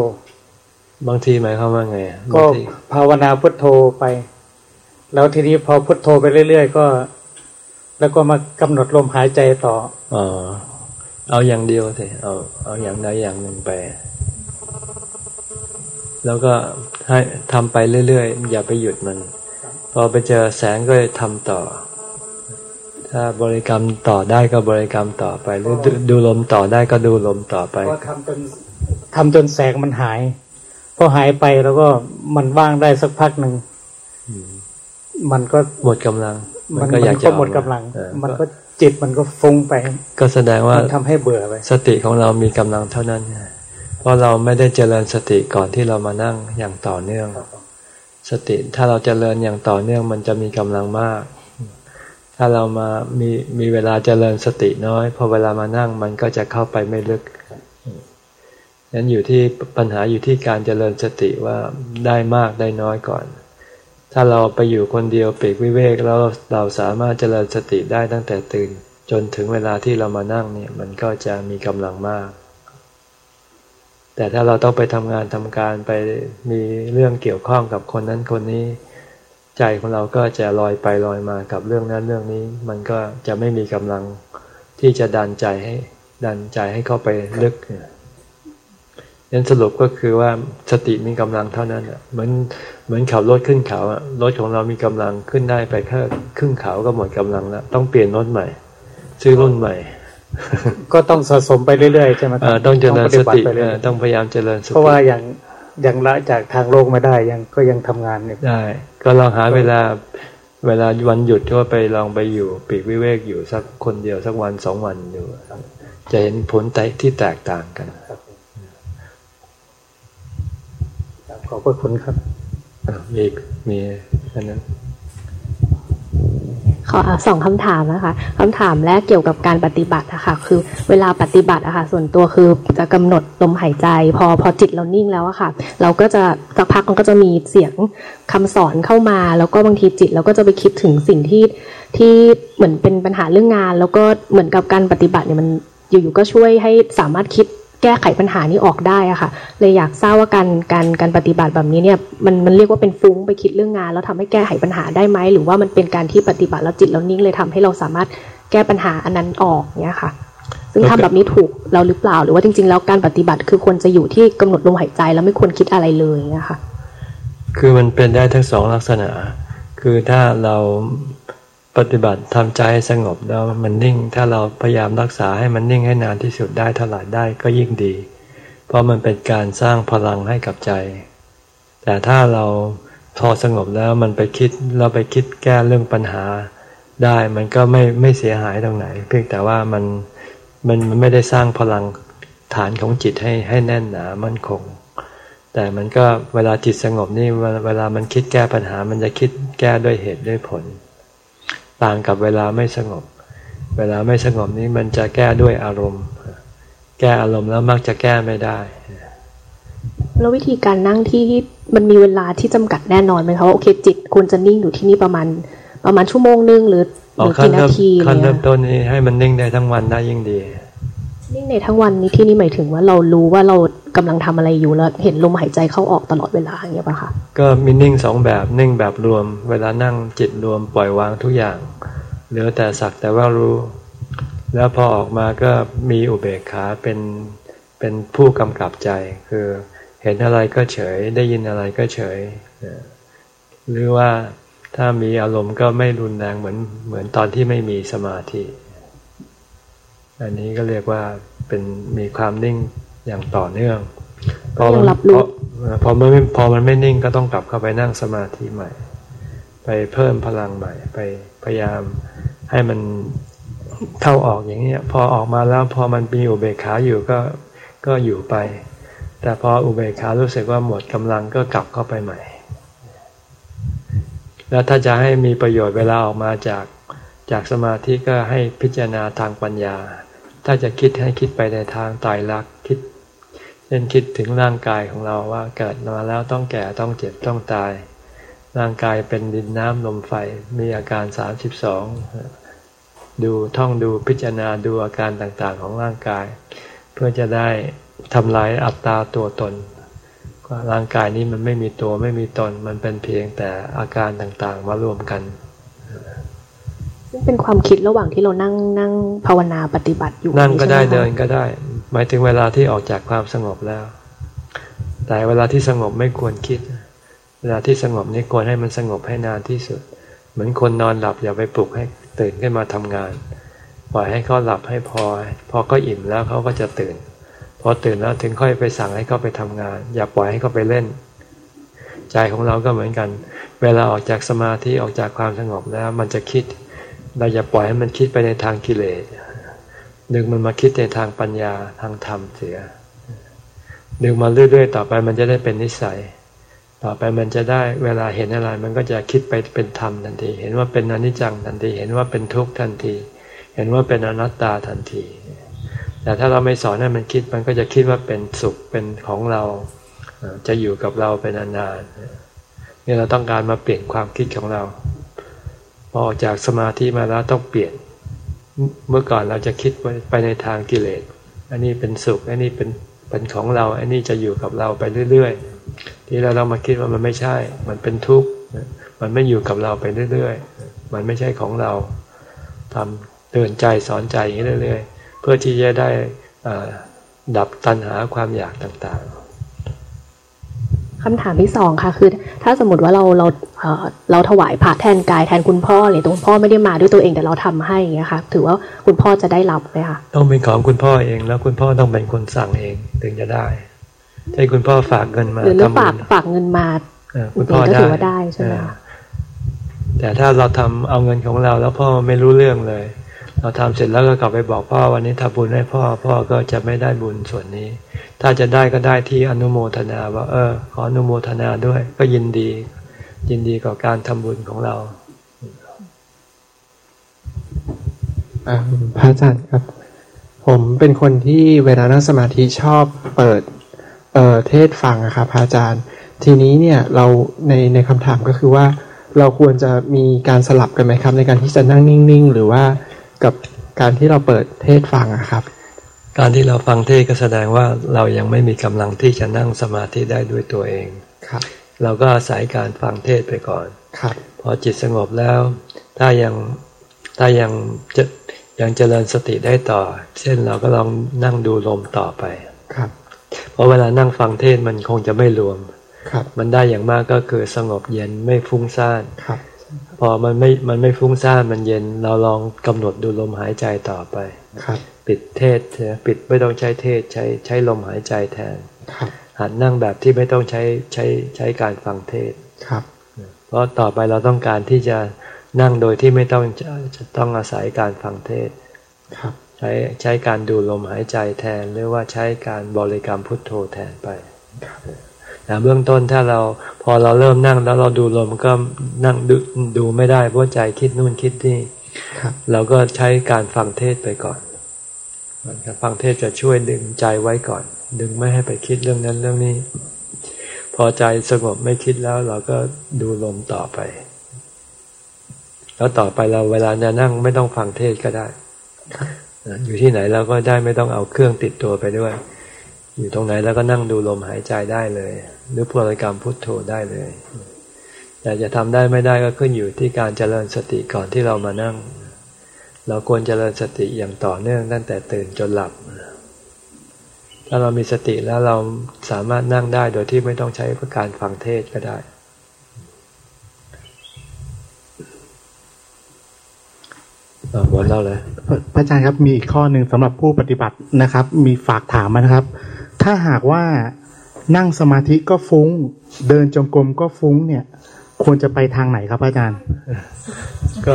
บางทีหมายความว่าไง ก็บางทีภาวนาพุทโธไป แล้วทีนี้พอพุทโธไปเรื่อยๆก็ แล้วก็มากำหนดลมหายใจต่ออ๋อเอาอย่างเดียวสิเอาเอาอย่างใดอย่างหนึ่งไป แล้วก็ให้ทำไปเรื่อยๆ อย่าไปหยุดมัน พอไปเจอแสงก็ทำต่อ ถ้าบริกรรมต่อได้ก็บริกรรมต่อไป หรือดูดูลมต่อได้ก็ดูลมต่อไปก็ทำจนทำจนแสงมันหาย พอหายไปแล้วก็มันว่างได้สักพักหนึ่ง มันก็หมดกำลัง มันก็มันอยากจะก็ออหมดกำลังเออมันก็จิตมันก็ฟุ้งไป ก็แสดงว่ามันทำให้เบื่อไปสติของเรามีกำลังเท่านั้นไงเพราะเราไม่ได้เจริญสติก่อนที่เรามานั่งอย่างต่อเนื่อง สติถ้าเราเจริญอย่างต่อเนื่องมันจะมีกำลังมาก ถ้าเรามามีมีเวลาเจริญสติน้อยพอเวลามานั่งมันก็จะเข้าไปไม่ลึกนั้นอยู่ที่ปัญหาอยู่ที่การเจริญสติว่าได้มากได้น้อยก่อน ถ้าเราไปอยู่คนเดียวปีกวิเวกแล้วเราสามารถเจริญสติได้ตั้งแต่ตื่น จนถึงเวลาที่เรามานั่งเนี่ยมันก็จะมีกำลังมาก แต่ถ้าเราต้องไปทำงานทำการไปมีเรื่องเกี่ยวข้องกับคนนั้นคนนี้ ใจของเราก็จะลอยไปลอยมากับเรื่องนั้นเรื่องนี้ มันก็จะไม่มีกำลังที่จะดันใจให้ดันใจให้เข้าไปลึกเนี่ย ยันสรุปก็คือว่าสติมีกำลังเท่านั้นอะเหมือนเหมือนขับรถขึ้นเขาอะรถของเรามีกำลังขึ้นได้ไปแค่ครึ่งเขาก็หมดกำลังแล้วต้องเปลี่ยนรถใหม่ซื้อรุ่นใหม่ ก็ต้องสะสมไปเรื่อยๆใช่ไหมคเอ่รัอต้องเจริญปสฏิบัติไปเรื่เอ่ออยต้องพยายามเจริญสๆเพราะติว่ายังยังละจากทางโลกไม่ได้ยังก็ยังทำงานอยู่ได้ ก็ลองหาเวลาเวลาวันหยุดก็ไปลองไปอยู่ปีกวิเวกอยู่สักคนเดียวสักวันสองวันอยู่จะเห็นผลที่แตกต่างกันข อบพระคุณครับอะมีมีอันนั้นขออะสองคำถามนะคะคำถามแรกเกี่ยวกับการปฏิบัติอะค่ะ คือเวลาปฏิบัติอะค่ะ ส่วนตัวคือจะกำหนดลมหายใจ พอพอจิตเรานิ่งแล้วอะค่ะ เราก็จะสักพักมันก็จะมีเสียงคำสอนเข้ามา แล้วก็บางทีจิตเราก็จะไปคิดถึงสิ่งที่ที่เหมือนเป็นปัญหาเรื่องงาน แล้วก็เหมือนกับการปฏิบัติเนี่ยมันอยู่ๆก็ช่วยให้สามารถคิด แก้ไขปัญหานี้ออกได้อะค่ะ เลยอยากทราบว่าการการการปฏิบัติแบบนี้เนี่ยมันมันเรียกว่าเป็นฟุ้งไปคิดเรื่องงาน แล้วทำให้แก้ไขปัญหาได้ไหมหรือว่ามันเป็นการที่ปฏิบัติแล้วจิตเรานิ่งเลยทำให้เราสามารถแก้ปัญหาอันนั้นออกเนี่ยค่ะ ซึ่งทำแบบนี้ถูกเราหรือเปล่า หรือว่าจริง ๆ แล้วการปฏิบัติคือควรจะอยู่ที่กำหนดลมหายใจแล้วไม่ควรคิดอะไรเลยเนี่ยค่ะ คือมันเป็นได้ทั้งสองลักษณะ คือถ้าเรา ปฏิบัติทำใจให้สงบแล้วมันนิ่ง ถ้าเราพยายามรักษาให้มันนิ่งให้นานที่สุดได้เท่าไหร่ได้ก็ยิ่งดี เพราะมันเป็นการสร้างพลังให้กับใจ แต่ถ้าเราพอสงบแล้วมันไปคิดเราไปคิดแก้เรื่องปัญหาได้มันก็ไม่ไม่เสียหายตรงไหน เพียงแต่ว่ามันมันมันไม่ได้สร้างพลังฐานของจิตให้ให้แน่นหนามั่นคง แต่มันก็เวลาจิตสงบนี่เวลามันคิดแก้ปัญหา มันจะคิดแก้ด้วยเหตุด้วยผล ต่างกับเวลาไม่สงบ เวลาไม่สงบนี้มันจะแก้ด้วยอารมณ์ แก้อารมณ์แล้วมักจะแก้ไม่ได้แล้ววิธีการนั่งที่มันมีเวลาที่จำกัดแน่นอนไหมคะว่าโอเคจิตควรจะนิ่งอยู่ที่นี่ประมาณประมาณชั่วโมงนึงหรือหรือกี่นาทีขั้นเริ่มต้นนี้ให้มันนิ่งได้ทั้งวันได้ยิ่งดี นิ่งในทั้งวันนี้ที่นี่หมายถึงว่าเรารู้ว่าเรากำลังทำอะไรอยู่แล้วเห็นลมหายใจเข้าออกตลอดเวลาอย่างเงี้ยป่ะคะก็มีนิ่งสองแบบนิ่งแบบรวม เวลานั่งจิตรวมปล่อยวางทุกอย่างเหลือแต่สักแต่ว่ารู้ แล้วพอออกมาก็มีอุเบกขาเป็นเป็นผู้กำกับใจ คือเห็นอะไรก็เฉยได้ยินอะไรก็เฉย หรือว่าถ้ามีอารมณ์ก็ไม่รุนแรงเหมือนเหมือนตอนที่ไม่มีสมาธิ อันนี้ก็เรียกว่าเป็นมีความนิ่งอย่างต่อเนื่องพอมันพอมันไม่พอมันไม่นิ่งก็ต้องกลับเข้าไปนั่งสมาธิใหม่ ไปเพิ่มพลังใหม่ ไปพยายามให้มันเข้าออกอย่างนี้พอออกมาแล้วพอมันมีอุเบกขาอยู่ก็ก็อยู่ไป แต่พออุเบกขารู้สึกว่าหมดกำลังก็กลับเข้าไปใหม่ แล้วถ้าจะให้มีประโยชน์เวลาออกมาจากจากสมาธิก็ให้พิจารณาทางปัญญา ถ้าจะคิดให้คิดไปในทางตายรักคิดเช่นคิดถึงร่างกายของเราว่าเกิดมาแล้วต้องแก่ต้องเจ็บต้องตาย ร่างกายเป็นดินน้ำลมไฟมีอาการสามสิบสองดูท่องดูพิจารณาดูอาการต่างๆของร่างกาย เพื่อจะได้ทำลายอัตตาตัวตนร่างกายนี้มันไม่มีตัวไม่มีตน มันเป็นเพียงแต่อาการต่างๆมารวมกัน ซึ่งเป็นความคิดระหว่างที่เรานั่งนั่งภาวนาปฏิบัติอยู่นั่งก็ได้เดินก็ได้ หมายถึงเวลาที่ออกจากความสงบแล้ว แต่เวลาที่สงบไม่ควรคิด เวลาที่สงบนี่ควรให้มันสงบให้นานที่สุด เหมือนคนนอนหลับอย่าไปปลุกให้ตื่นขึ้นมาทำงานปล่อยให้เขาหลับให้พอ พอก็อิ่มแล้วเขาก็จะตื่น พอตื่นแล้วถึงค่อยไปสั่งให้เขาไปทำงาน อย่าปล่อยให้เขาไปเล่น ใจของเราก็เหมือนกัน เวลาออกจากสมาธิออกจากความสงบแล้ว มันจะคิด เราอย่าปล่อยให้มันคิดไปในทางกิเลสดึงมันมาคิดในทางปัญญาทางธรรมเสียดึงมาเรื่อยๆ ต่อไปมันจะได้เป็นนิสัย ต่อไปมันจะได้เวลาเห็นอะไร มันก็จะคิดไปเป็นธรรมทันที เห็นว่าเป็นอนิจจังทันที เห็นว่าเป็นทุกข์ทันที เห็นว่าเป็นอนัตตาทันที แต่ถ้าเราไม่สอนให้มันคิดมันก็จะคิดว่าเป็นสุขเป็นของเราจะอยู่กับเราเป็นนานๆนี่เราต้องการมาเปลี่ยนความคิดของเรา พอออกจากสมาธิมาแล้วต้องเปลี่ยน เมื่อก่อนเราจะคิดไปในทางกิเลส อันนี้เป็นสุข อันนี้เป็นเป็นของเรา อันนี้จะอยู่กับเราไปเรื่อยๆ ที่เราเรามาคิดว่ามันไม่ใช่ มันเป็นทุกข์ มันไม่อยู่กับเราไปเรื่อยๆ มันไม่ใช่ของเราทำเตือนใจสอนใจอย่างนี้เรื่อยๆ เพื่อที่จะได้ดับตัณหาความอยากต่างๆ คำถามที่สองค่ะคือ ถ้าสมมติว่าเราเราเราถวายพระแทนกายแทนคุณพ่อหรือตัวพ่อไม่ได้มาด้วยตัวเองแต่เราทำให้เงี้ยค่ะ ถือว่าคุณพ่อจะได้รับไหมคะต้องเป็นของคุณพ่อเองแล้วคุณพ่อต้องเป็นคนสั่งเองถึงจะได้ใช่คุณพ่อฝากเงินมาหรือฝากฝากเงินมาคุณพ่อได้ถือว่าได้ใช่ไหมแต่ถ้าเราทำเอาเงินของเราแล้วพ่อไม่รู้เรื่องเลย เราทำเสร็จแล้วก็กลับไปบอกพ่อวันนี้ทำบุญให้พ่อพ่อก็จะไม่ได้บุญส่วนนี้ ถ้าจะได้ก็ได้ที่อนุโมทนาว่า เออ ขออนุโมทนาด้วย ก็ยินดี ยินดีกับการทำบุญของเราพระอาจารย์ครับ ผมเป็นคนที่เวลานั่งสมาธิชอบเปิดเอ่อเทศฟังอะครับพระอาจารย์ ทีนี้เนี่ยเราในในคำถามก็คือว่า เราควรจะมีการสลับกันไหมครับ ในการที่จะนั่งนิ่ง ๆ หรือว่า กับการที่เราเปิดเทศฟังอะครับ การที่เราฟังเทศก็แสดงว่าเรายังไม่มีกำลังที่จะนั่งสมาธิได้ด้วยตัวเองครับ เราก็อาศัยการฟังเทศไปก่อนครับพอจิตสงบแล้ว ถ้ายังถ้ายังจะยังเจริญสติได้ต่อ เช่นเราก็ลองนั่งดูลมต่อไปครับ เพราะเวลานั่งฟังเทศมันคงจะไม่รวมครับ มันได้อย่างมากก็คือสงบเย็นไม่ฟุ้งซ่านครับพ อมันไม่มันไม่ฟุ้งซ่านมันเย็น เราลองกำหนดดูลมหายใจต่อไปครับ ปิดเทศปิดไม่ต้องใช้เทศใช้ใช้ลมหายใจแทนครับหัดนั่งแบบที่ไม่ต้องใช้ใช้ใช้การฟังเทศครับ เพราะต่อไปเราต้องการที่จะนั่งโดยที่ไม่ต้องจะจะต้องอาศัยการฟังเทศครับใช้ใช้การดูลมหายใจแทน หรือว่าใช้การบริกรรมพุทโธแทนไป นะเบื้องต้นถ้าเราพอเราเริ่มนั่งแล้วเราดูลมก็นั่งดูดูไม่ได้เพราะใจคิดนู่นคิดนี่ครับเราก็ใช้การฟังเทศไปก่อนการฟังเทศจะช่วยดึงใจไว้ก่อน ดึงไม่ให้ไปคิดเรื่องนั้นเรื่องนี้ พอใจสงบไม่คิดแล้ว เราก็ดูลมต่อไป แล้วต่อไปเราเวลาจะนั่งไม่ต้องฟังเทศก็ได้อยู่ที่ไหนเราก็ได้ไม่ต้องเอาเครื่องติดตัวไปด้วย อยู่ตรงไหนแล้วก็นั่งดูลมหายใจได้เลย หรือพบริกรรมพุทโธได้เลย แต่จะทำได้ไม่ได้ก็ขึ้นอยู่ที่การเจริญสติก่อนที่เรามานั่ง เราควรเจริญสติอย่างต่อเนื่องตั้งแต่ตื่นจนหลับ ถ้าเรามีสติแล้วเราสามารถนั่งได้โดยที่ไม่ต้องใช้การฟังเทศก็ได้หมดแล้วเลยพระอาจารย์ครับมีอีกข้อหนึ่งสำหรับผู้ปฏิบัตินะครับ มีฝากถามมานะครับ ถ้าหากว่า นั่งสมาธิก็ฟุ้ง เดินจงกรมก็ฟุ้งเนี่ย ควรจะไปทางไหนครับอาจารย์ ก็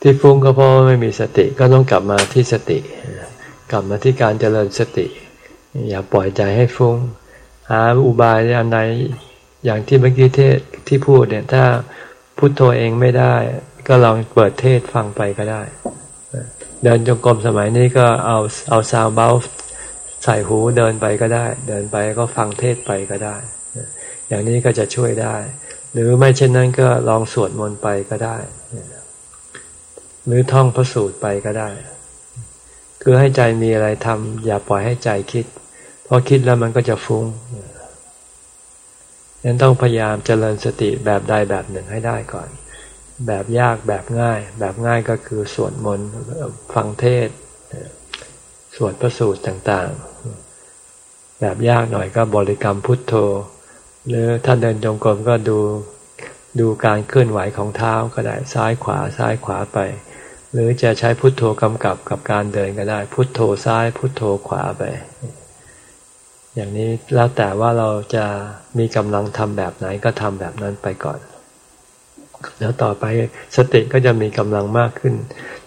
ที่ฟุ้งก็เพราะว่าไม่มีสติก็ต้องกลับมาที่สติ กลับมาที่การเจริญสติ อย่าปล่อยใจให้ฟุ้ง หาอุบายอันใดอย่างที่เมื่อกี้เทศที่พูดเนี่ยถ้าพุโทโธเองไม่ได้ ก็ลองเปิดเทศฟังไปก็ได้ เดินจงกรมสมัยนี้ก็เอาเอาซาวเบล ใส่หูเดินไปก็ได้ เดินไปก็ฟังเทศไปก็ได้ อย่างนี้ก็จะช่วยได้ หรือไม่เช่นนั้นก็ลองสวดมนต์ไปก็ได้ หรือท่องพระสูตรไปก็ได้ คือให้ใจมีอะไรทำอย่าปล่อยให้ใจคิด เพราะคิดแล้วมันก็จะฟุง้งนั้นต้องพยายามเจริญสติแบบใดแบบหนึ่งให้ได้ก่อน แบบยากแบบง่าย แบบง่ายก็คือสวดมนต์ฟังเทศสวดพระสูตรต่างๆ แบบยากหน่อยก็บริกรรมพุทโธ หรือถ้าเดินจงกรมก็ดูดูการเคลื่อนไหวของเท้าก็ได้ซ้ายขวาซ้ายขวาไป หรือจะใช้พุทโธกำกับกับการเดินก็ได้ พุทโธซ้ายพุทโธขวาไป อย่างนี้แล้วแต่ว่าเราจะมีกำลังทำแบบไหนก็ทำแบบนั้นไปก่อน แล้วต่อไปสติก็จะมีกำลังมากขึ้น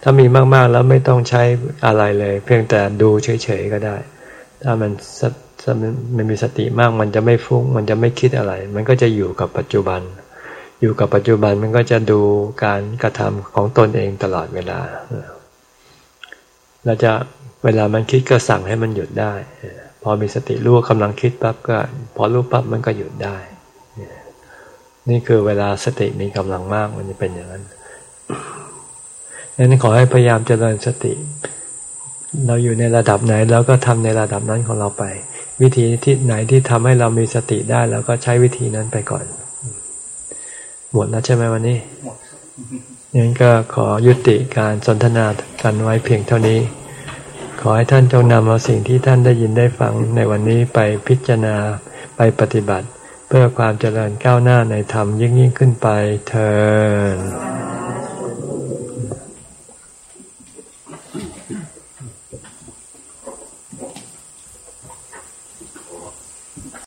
ถ้ามีมากๆแล้วไม่ต้องใช้อะไรเลย เพียงแต่ดูเฉยๆก็ได้ ถ้ามัน มันมีสติมากมันจะไม่ฟุ้ง มันจะไม่คิดอะไร มันก็จะอยู่กับปัจจุบัน อยู่กับปัจจุบันมันก็จะดูการกระทำของตนเองตลอดเวลาเราจะเวลามันคิดก็สั่งให้มันหยุดได้ พอมีสติรู้กำลังคิดปั๊บก็ พอรู้ปั๊บมันก็หยุดได้ นี่คือเวลาสติมีกำลังมากมันจะเป็นอย่างนั้นดังนั้นขอให้พยายามเจริญสติ เราอยู่ในระดับไหนเราก็ทำในระดับนั้นของเราไป วิธีที่ไหนที่ทำให้เรามีสติได้เราก็ใช้วิธีนั้นไปก่อน หมดแล้วใช่ไหมวันนี้หมดงั้นก็ขอยุติการสนทนากันไว้เพียงเท่านี้ ขอให้ท่านจงนำเอาสิ่งที่ท่านได้ยินได้ฟังในวันนี้ไปพิจารณาไปปฏิบัติ เพื่อความเจริญก้าวหน้าในธรรมยิ่งยิ่งขึ้นไปเธอ